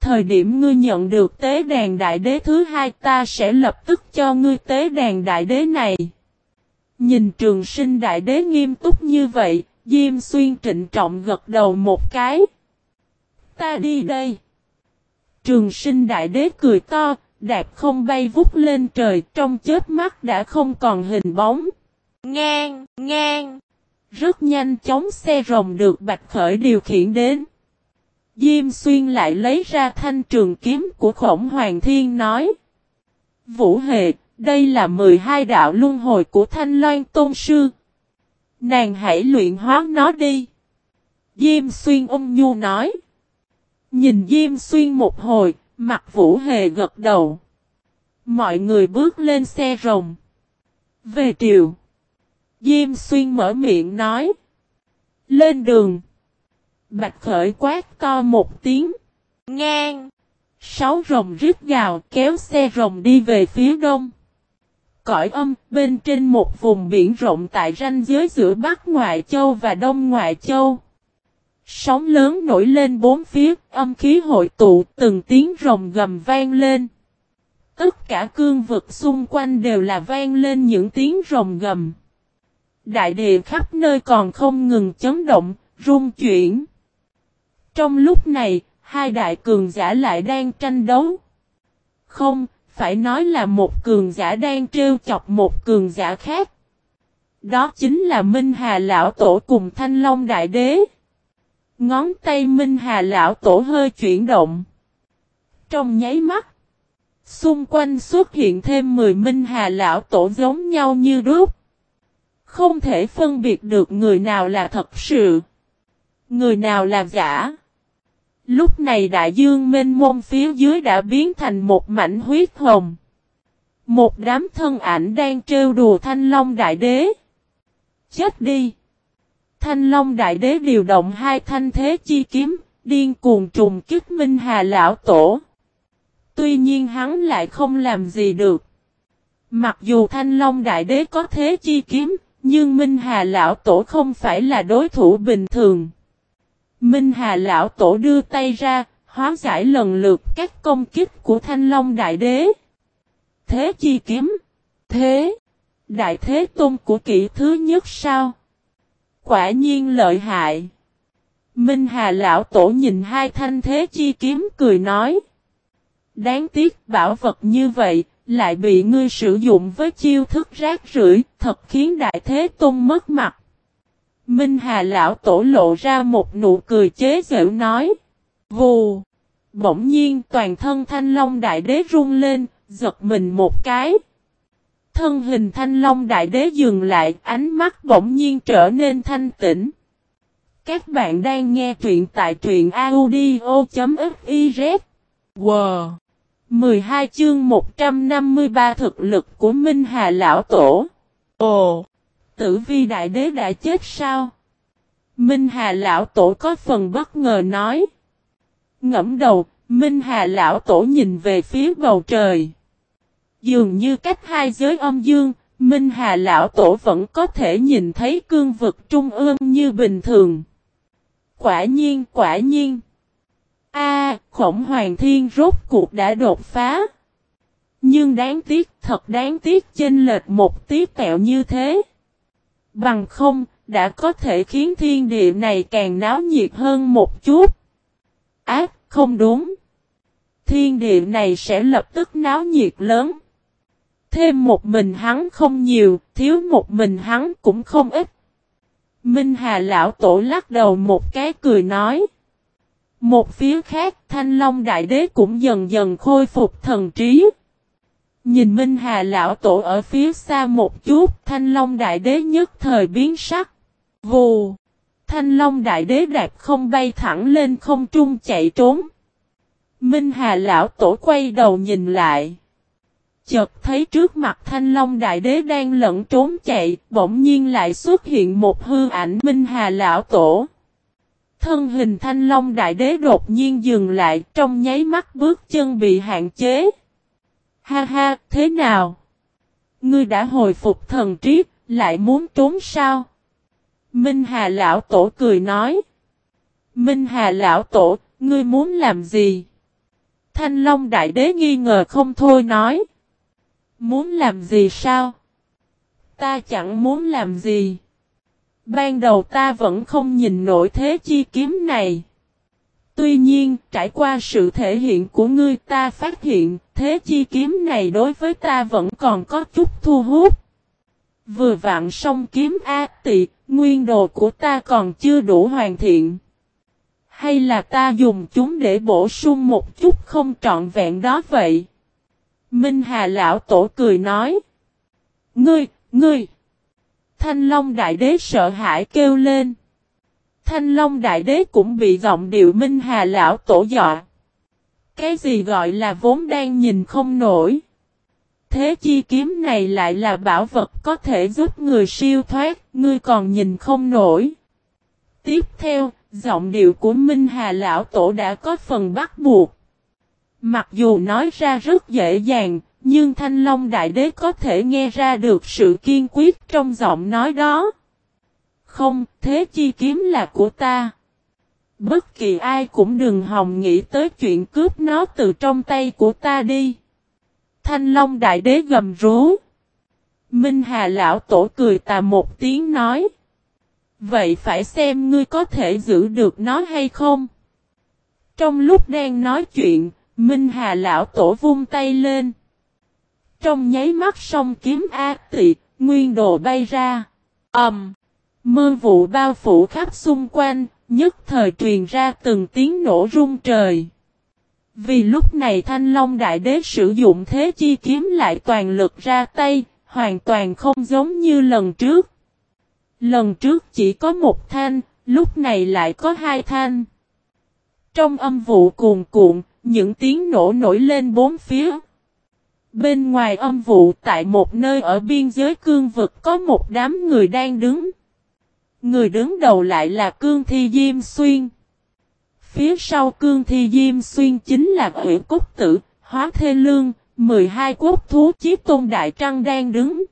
[SPEAKER 1] Thời điểm ngươi nhận được tế đàn đại đế thứ hai ta sẽ lập tức cho ngươi tế đàn đại đế này. Nhìn trường sinh đại đế nghiêm túc như vậy, Diêm xuyên trịnh trọng gật đầu một cái. Ta đi đây. Trường sinh đại đế cười to, đạp không bay vút lên trời trong chết mắt đã không còn hình bóng. Ngang, ngang. Rất nhanh chóng xe rồng được Bạch Khởi điều khiển đến. Diêm xuyên lại lấy ra thanh trường kiếm của khổng hoàng thiên nói. Vũ Hề, đây là 12 đạo luân hồi của thanh loan tôn sư. Nàng hãy luyện hóa nó đi. Diêm xuyên ung nhu nói. Nhìn Diêm xuyên một hồi, mặt Vũ Hề gật đầu. Mọi người bước lên xe rồng. Về triều. Diêm xuyên mở miệng nói. Lên đường. Bạch khởi quát to một tiếng. Ngang. Sáu rồng rít gào kéo xe rồng đi về phía đông. Cõi âm bên trên một vùng biển rộng tại ranh giới giữa Bắc Ngoại Châu và Đông Ngoại Châu. Sóng lớn nổi lên bốn phía, âm khí hội tụ, từng tiếng rồng gầm vang lên. Tất cả cương vực xung quanh đều là vang lên những tiếng rồng gầm. Đại địa khắp nơi còn không ngừng chấn động, rung chuyển. Trong lúc này, hai đại cường giả lại đang tranh đấu. Không, phải nói là một cường giả đang trêu chọc một cường giả khác. Đó chính là Minh Hà Lão Tổ cùng Thanh Long Đại Đế. Ngón tay Minh Hà Lão Tổ hơi chuyển động. Trong nháy mắt, xung quanh xuất hiện thêm 10 Minh Hà Lão Tổ giống nhau như đúc. Không thể phân biệt được người nào là thật sự, người nào là giả. Lúc này đại dương mênh mông phía dưới đã biến thành một mảnh huyết hồng. Một đám thân ảnh đang trêu đùa thanh long đại đế. Chết đi! Thanh long đại đế điều động hai thanh thế chi kiếm, điên cuồng trùng kích minh hà lão tổ. Tuy nhiên hắn lại không làm gì được. Mặc dù thanh long đại đế có thế chi kiếm, nhưng minh hà lão tổ không phải là đối thủ bình thường. Minh Hà Lão Tổ đưa tay ra, hóa giải lần lượt các công kích của Thanh Long Đại Đế. Thế chi kiếm? Thế? Đại Thế Tôn của kỷ thứ nhất sao? Quả nhiên lợi hại. Minh Hà Lão Tổ nhìn hai thanh thế chi kiếm cười nói. Đáng tiếc bảo vật như vậy, lại bị ngươi sử dụng với chiêu thức rác rưởi, thật khiến Đại Thế Tôn mất mặt. Minh Hà lão tổ lộ ra một nụ cười chế giễu nói. Vù! Bỗng nhiên toàn thân thanh long đại đế rung lên, giật mình một cái. Thân hình thanh long đại đế dừng lại, ánh mắt bỗng nhiên trở nên thanh tĩnh. Các bạn đang nghe truyện tại truyện audio.fiz. Wow! 12 chương 153 thực lực của Minh Hà Lão Tổ. Ồ! Tử vi đại đế đã chết sao? Minh Hà Lão Tổ có phần bất ngờ nói. Ngẫm đầu, Minh Hà Lão Tổ nhìn về phía bầu trời. Dường như cách hai giới âm dương, Minh Hà Lão Tổ vẫn có thể nhìn thấy cương vực trung ương như bình thường. Quả nhiên, quả nhiên. A, khổng hoàng thiên rốt cuộc đã đột phá. Nhưng đáng tiếc, thật đáng tiếc chênh lệch một tí kẹo như thế. Bằng không, đã có thể khiến thiên địa này càng náo nhiệt hơn một chút. Ác, không đúng. Thiên địa này sẽ lập tức náo nhiệt lớn. Thêm một mình hắn không nhiều, thiếu một mình hắn cũng không ít. Minh Hà lão tổ lắc đầu một cái cười nói. Một phía khác, Thanh Long Đại Đế cũng dần dần khôi phục thần trí. Nhìn Minh Hà lão tổ ở phía xa một chút, Thanh Long Đại Đế nhất thời biến sắc. Vù! Thanh Long Đại Đế đạp không bay thẳng lên không trung chạy trốn. Minh Hà lão tổ quay đầu nhìn lại. Chợt thấy trước mặt Thanh Long Đại Đế đang lẫn trốn chạy, bỗng nhiên lại xuất hiện một hư ảnh Minh Hà lão tổ. Thân hình Thanh Long Đại Đế đột nhiên dừng lại trong nháy mắt bước chân bị hạn chế. Ha ha, thế nào? Ngươi đã hồi phục thần trí, lại muốn trốn sao? Minh Hà Lão Tổ cười nói. Minh Hà Lão Tổ, ngươi muốn làm gì? Thanh Long Đại Đế nghi ngờ không thôi nói. Muốn làm gì sao? Ta chẳng muốn làm gì. Ban đầu ta vẫn không nhìn nổi thế chi kiếm này. Tuy nhiên, trải qua sự thể hiện của ngươi ta phát hiện, thế chi kiếm này đối với ta vẫn còn có chút thu hút. Vừa vặn xong kiếm A tị, nguyên đồ của ta còn chưa đủ hoàn thiện. Hay là ta dùng chúng để bổ sung một chút không trọn vẹn đó vậy? Minh Hà Lão Tổ cười nói. Ngươi, ngươi! Thanh Long Đại Đế sợ hãi kêu lên. Thanh Long Đại Đế cũng bị giọng điệu Minh Hà Lão Tổ dọa. Cái gì gọi là vốn đang nhìn không nổi. Thế chi kiếm này lại là bảo vật có thể giúp người siêu thoát, ngươi còn nhìn không nổi. Tiếp theo, giọng điệu của Minh Hà Lão Tổ đã có phần bắt buộc. Mặc dù nói ra rất dễ dàng, nhưng Thanh Long Đại Đế có thể nghe ra được sự kiên quyết trong giọng nói đó. Không, thế chi kiếm là của ta. Bất kỳ ai cũng đừng hòng nghĩ tới chuyện cướp nó từ trong tay của ta đi. Thanh Long Đại Đế gầm rú. Minh Hà Lão Tổ cười tà một tiếng nói. Vậy phải xem ngươi có thể giữ được nó hay không? Trong lúc đang nói chuyện, Minh Hà Lão Tổ vung tay lên. Trong nháy mắt song kiếm A tị, nguyên đồ bay ra. Ẩm. Um, mưa vụ bao phủ khắp xung quanh, nhất thời truyền ra từng tiếng nổ rung trời. Vì lúc này Thanh Long Đại Đế sử dụng thế chi kiếm lại toàn lực ra tay, hoàn toàn không giống như lần trước. Lần trước chỉ có một thanh, lúc này lại có hai thanh. Trong âm vụ cuồn cuộn, những tiếng nổ nổi lên bốn phía. Bên ngoài âm vụ tại một nơi ở biên giới cương vực có một đám người đang đứng. Người đứng đầu lại là Cương Thi Diêm Xuyên. Phía sau Cương Thi Diêm Xuyên chính là Ủy Cúc Tử, Hóa Thê Lương, 12 quốc thú chiếc tôn đại trăng đang đứng.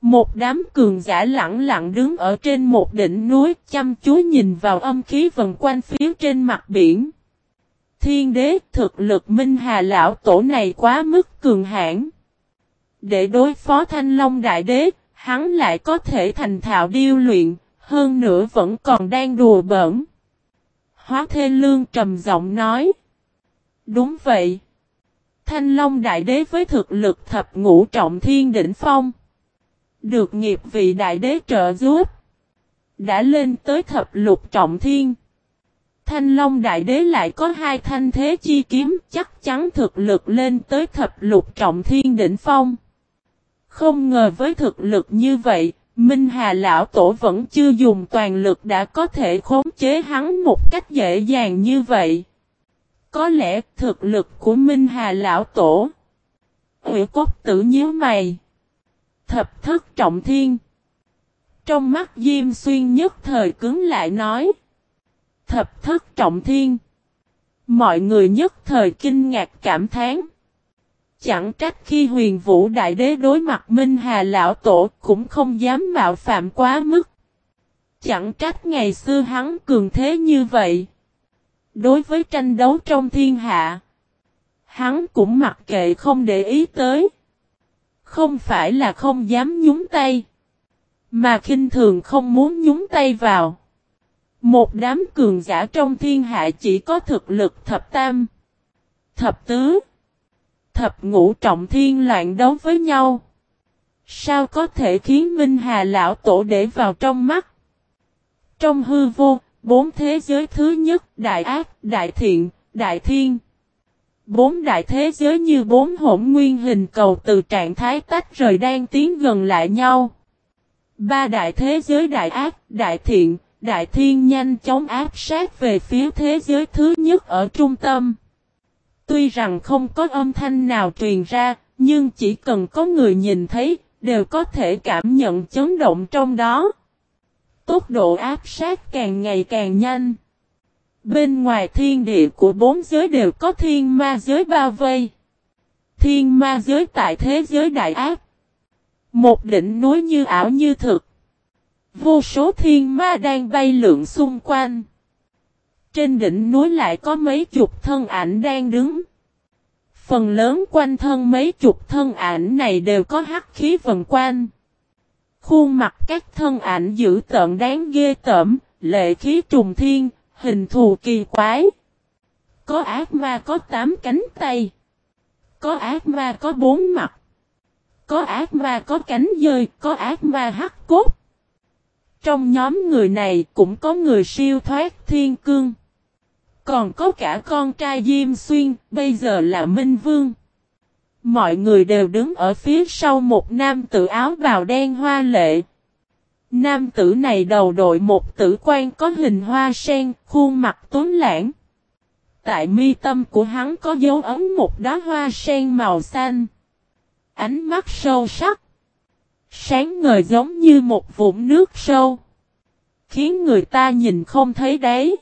[SPEAKER 1] Một đám cường giả lặng lặng đứng ở trên một đỉnh núi chăm chú nhìn vào âm khí vần quanh phía trên mặt biển. Thiên đế thực lực Minh Hà Lão Tổ này quá mức cường hãn. Để đối phó Thanh Long Đại Đế, hắn lại có thể thành thạo điêu luyện, hơn nữa vẫn còn đang đùa bỡn. Hóa Thê Lương trầm giọng nói. Đúng vậy. Thanh Long Đại Đế với thực lực thập ngũ trọng thiên đỉnh phong. Được nghiệp vị Đại Đế trợ giúp. Đã lên tới thập lục trọng thiên. Thanh Long Đại Đế lại có hai thanh thế chi kiếm chắc chắn thực lực lên tới thập lục trọng thiên đỉnh phong. Không ngờ với thực lực như vậy, Minh Hà Lão Tổ vẫn chưa dùng toàn lực đã có thể khống chế hắn một cách dễ dàng như vậy. Có lẽ thực lực của Minh Hà Lão Tổ. Hữu cốt tử nhíu mày. Thập thất trọng thiên. Trong mắt Diêm Xuyên nhất thời cứng lại nói. Thập thất trọng thiên. Mọi người nhất thời kinh ngạc cảm thán. Chẳng trách khi huyền vũ đại đế đối mặt Minh Hà Lão Tổ cũng không dám mạo phạm quá mức. Chẳng trách ngày xưa hắn cường thế như vậy. Đối với tranh đấu trong thiên hạ. Hắn cũng mặc kệ không để ý tới. Không phải là không dám nhúng tay. Mà khinh thường không muốn nhúng tay vào. Một đám cường giả trong thiên hạ chỉ có thực lực thập tam, thập tứ, thập ngũ trọng thiên loạn đấu với nhau. Sao có thể khiến Minh Hà Lão Tổ để vào trong mắt? Trong hư vô, bốn thế giới thứ nhất, đại ác, đại thiện, đại thiên. Bốn đại thế giới như bốn hỗn nguyên hình cầu từ trạng thái tách rời đang tiến gần lại nhau. Ba đại thế giới đại ác, đại thiện, đại thiên nhanh chóng áp sát về phía thế giới thứ nhất ở trung tâm. Tuy rằng không có âm thanh nào truyền ra, nhưng chỉ cần có người nhìn thấy, đều có thể cảm nhận chấn động trong đó. Tốc độ áp sát càng ngày càng nhanh. Bên ngoài thiên địa của bốn giới đều có thiên ma giới bao vây. Thiên ma giới tại thế giới đại ác. Một đỉnh núi như ảo như thực. Vô số thiên ma đang bay lượn xung quanh. Trên đỉnh núi lại có mấy chục thân ảnh đang đứng. Phần lớn quanh thân mấy chục thân ảnh này đều có hắc khí vần quanh. Khuôn mặt các thân ảnh dữ tợn đáng ghê tởm, lệ khí trùng thiên, hình thù kỳ quái. Có ác ma có tám cánh tay. Có ác ma có bốn mặt. Có ác ma có cánh dơi, có ác ma hắc cốt. Trong nhóm người này cũng có người siêu thoát thiên cương. Còn có cả con trai Diêm Xuyên, bây giờ là Minh Vương. Mọi người đều đứng ở phía sau một nam tử áo bào đen hoa lệ. Nam tử này đầu đội một tử quan có hình hoa sen, khuôn mặt tuấn lãng. Tại mi tâm của hắn có dấu ấn một đóa hoa sen màu xanh. Ánh mắt sâu sắc. Sáng ngời giống như một vũng nước sâu. Khiến người ta nhìn không thấy đấy.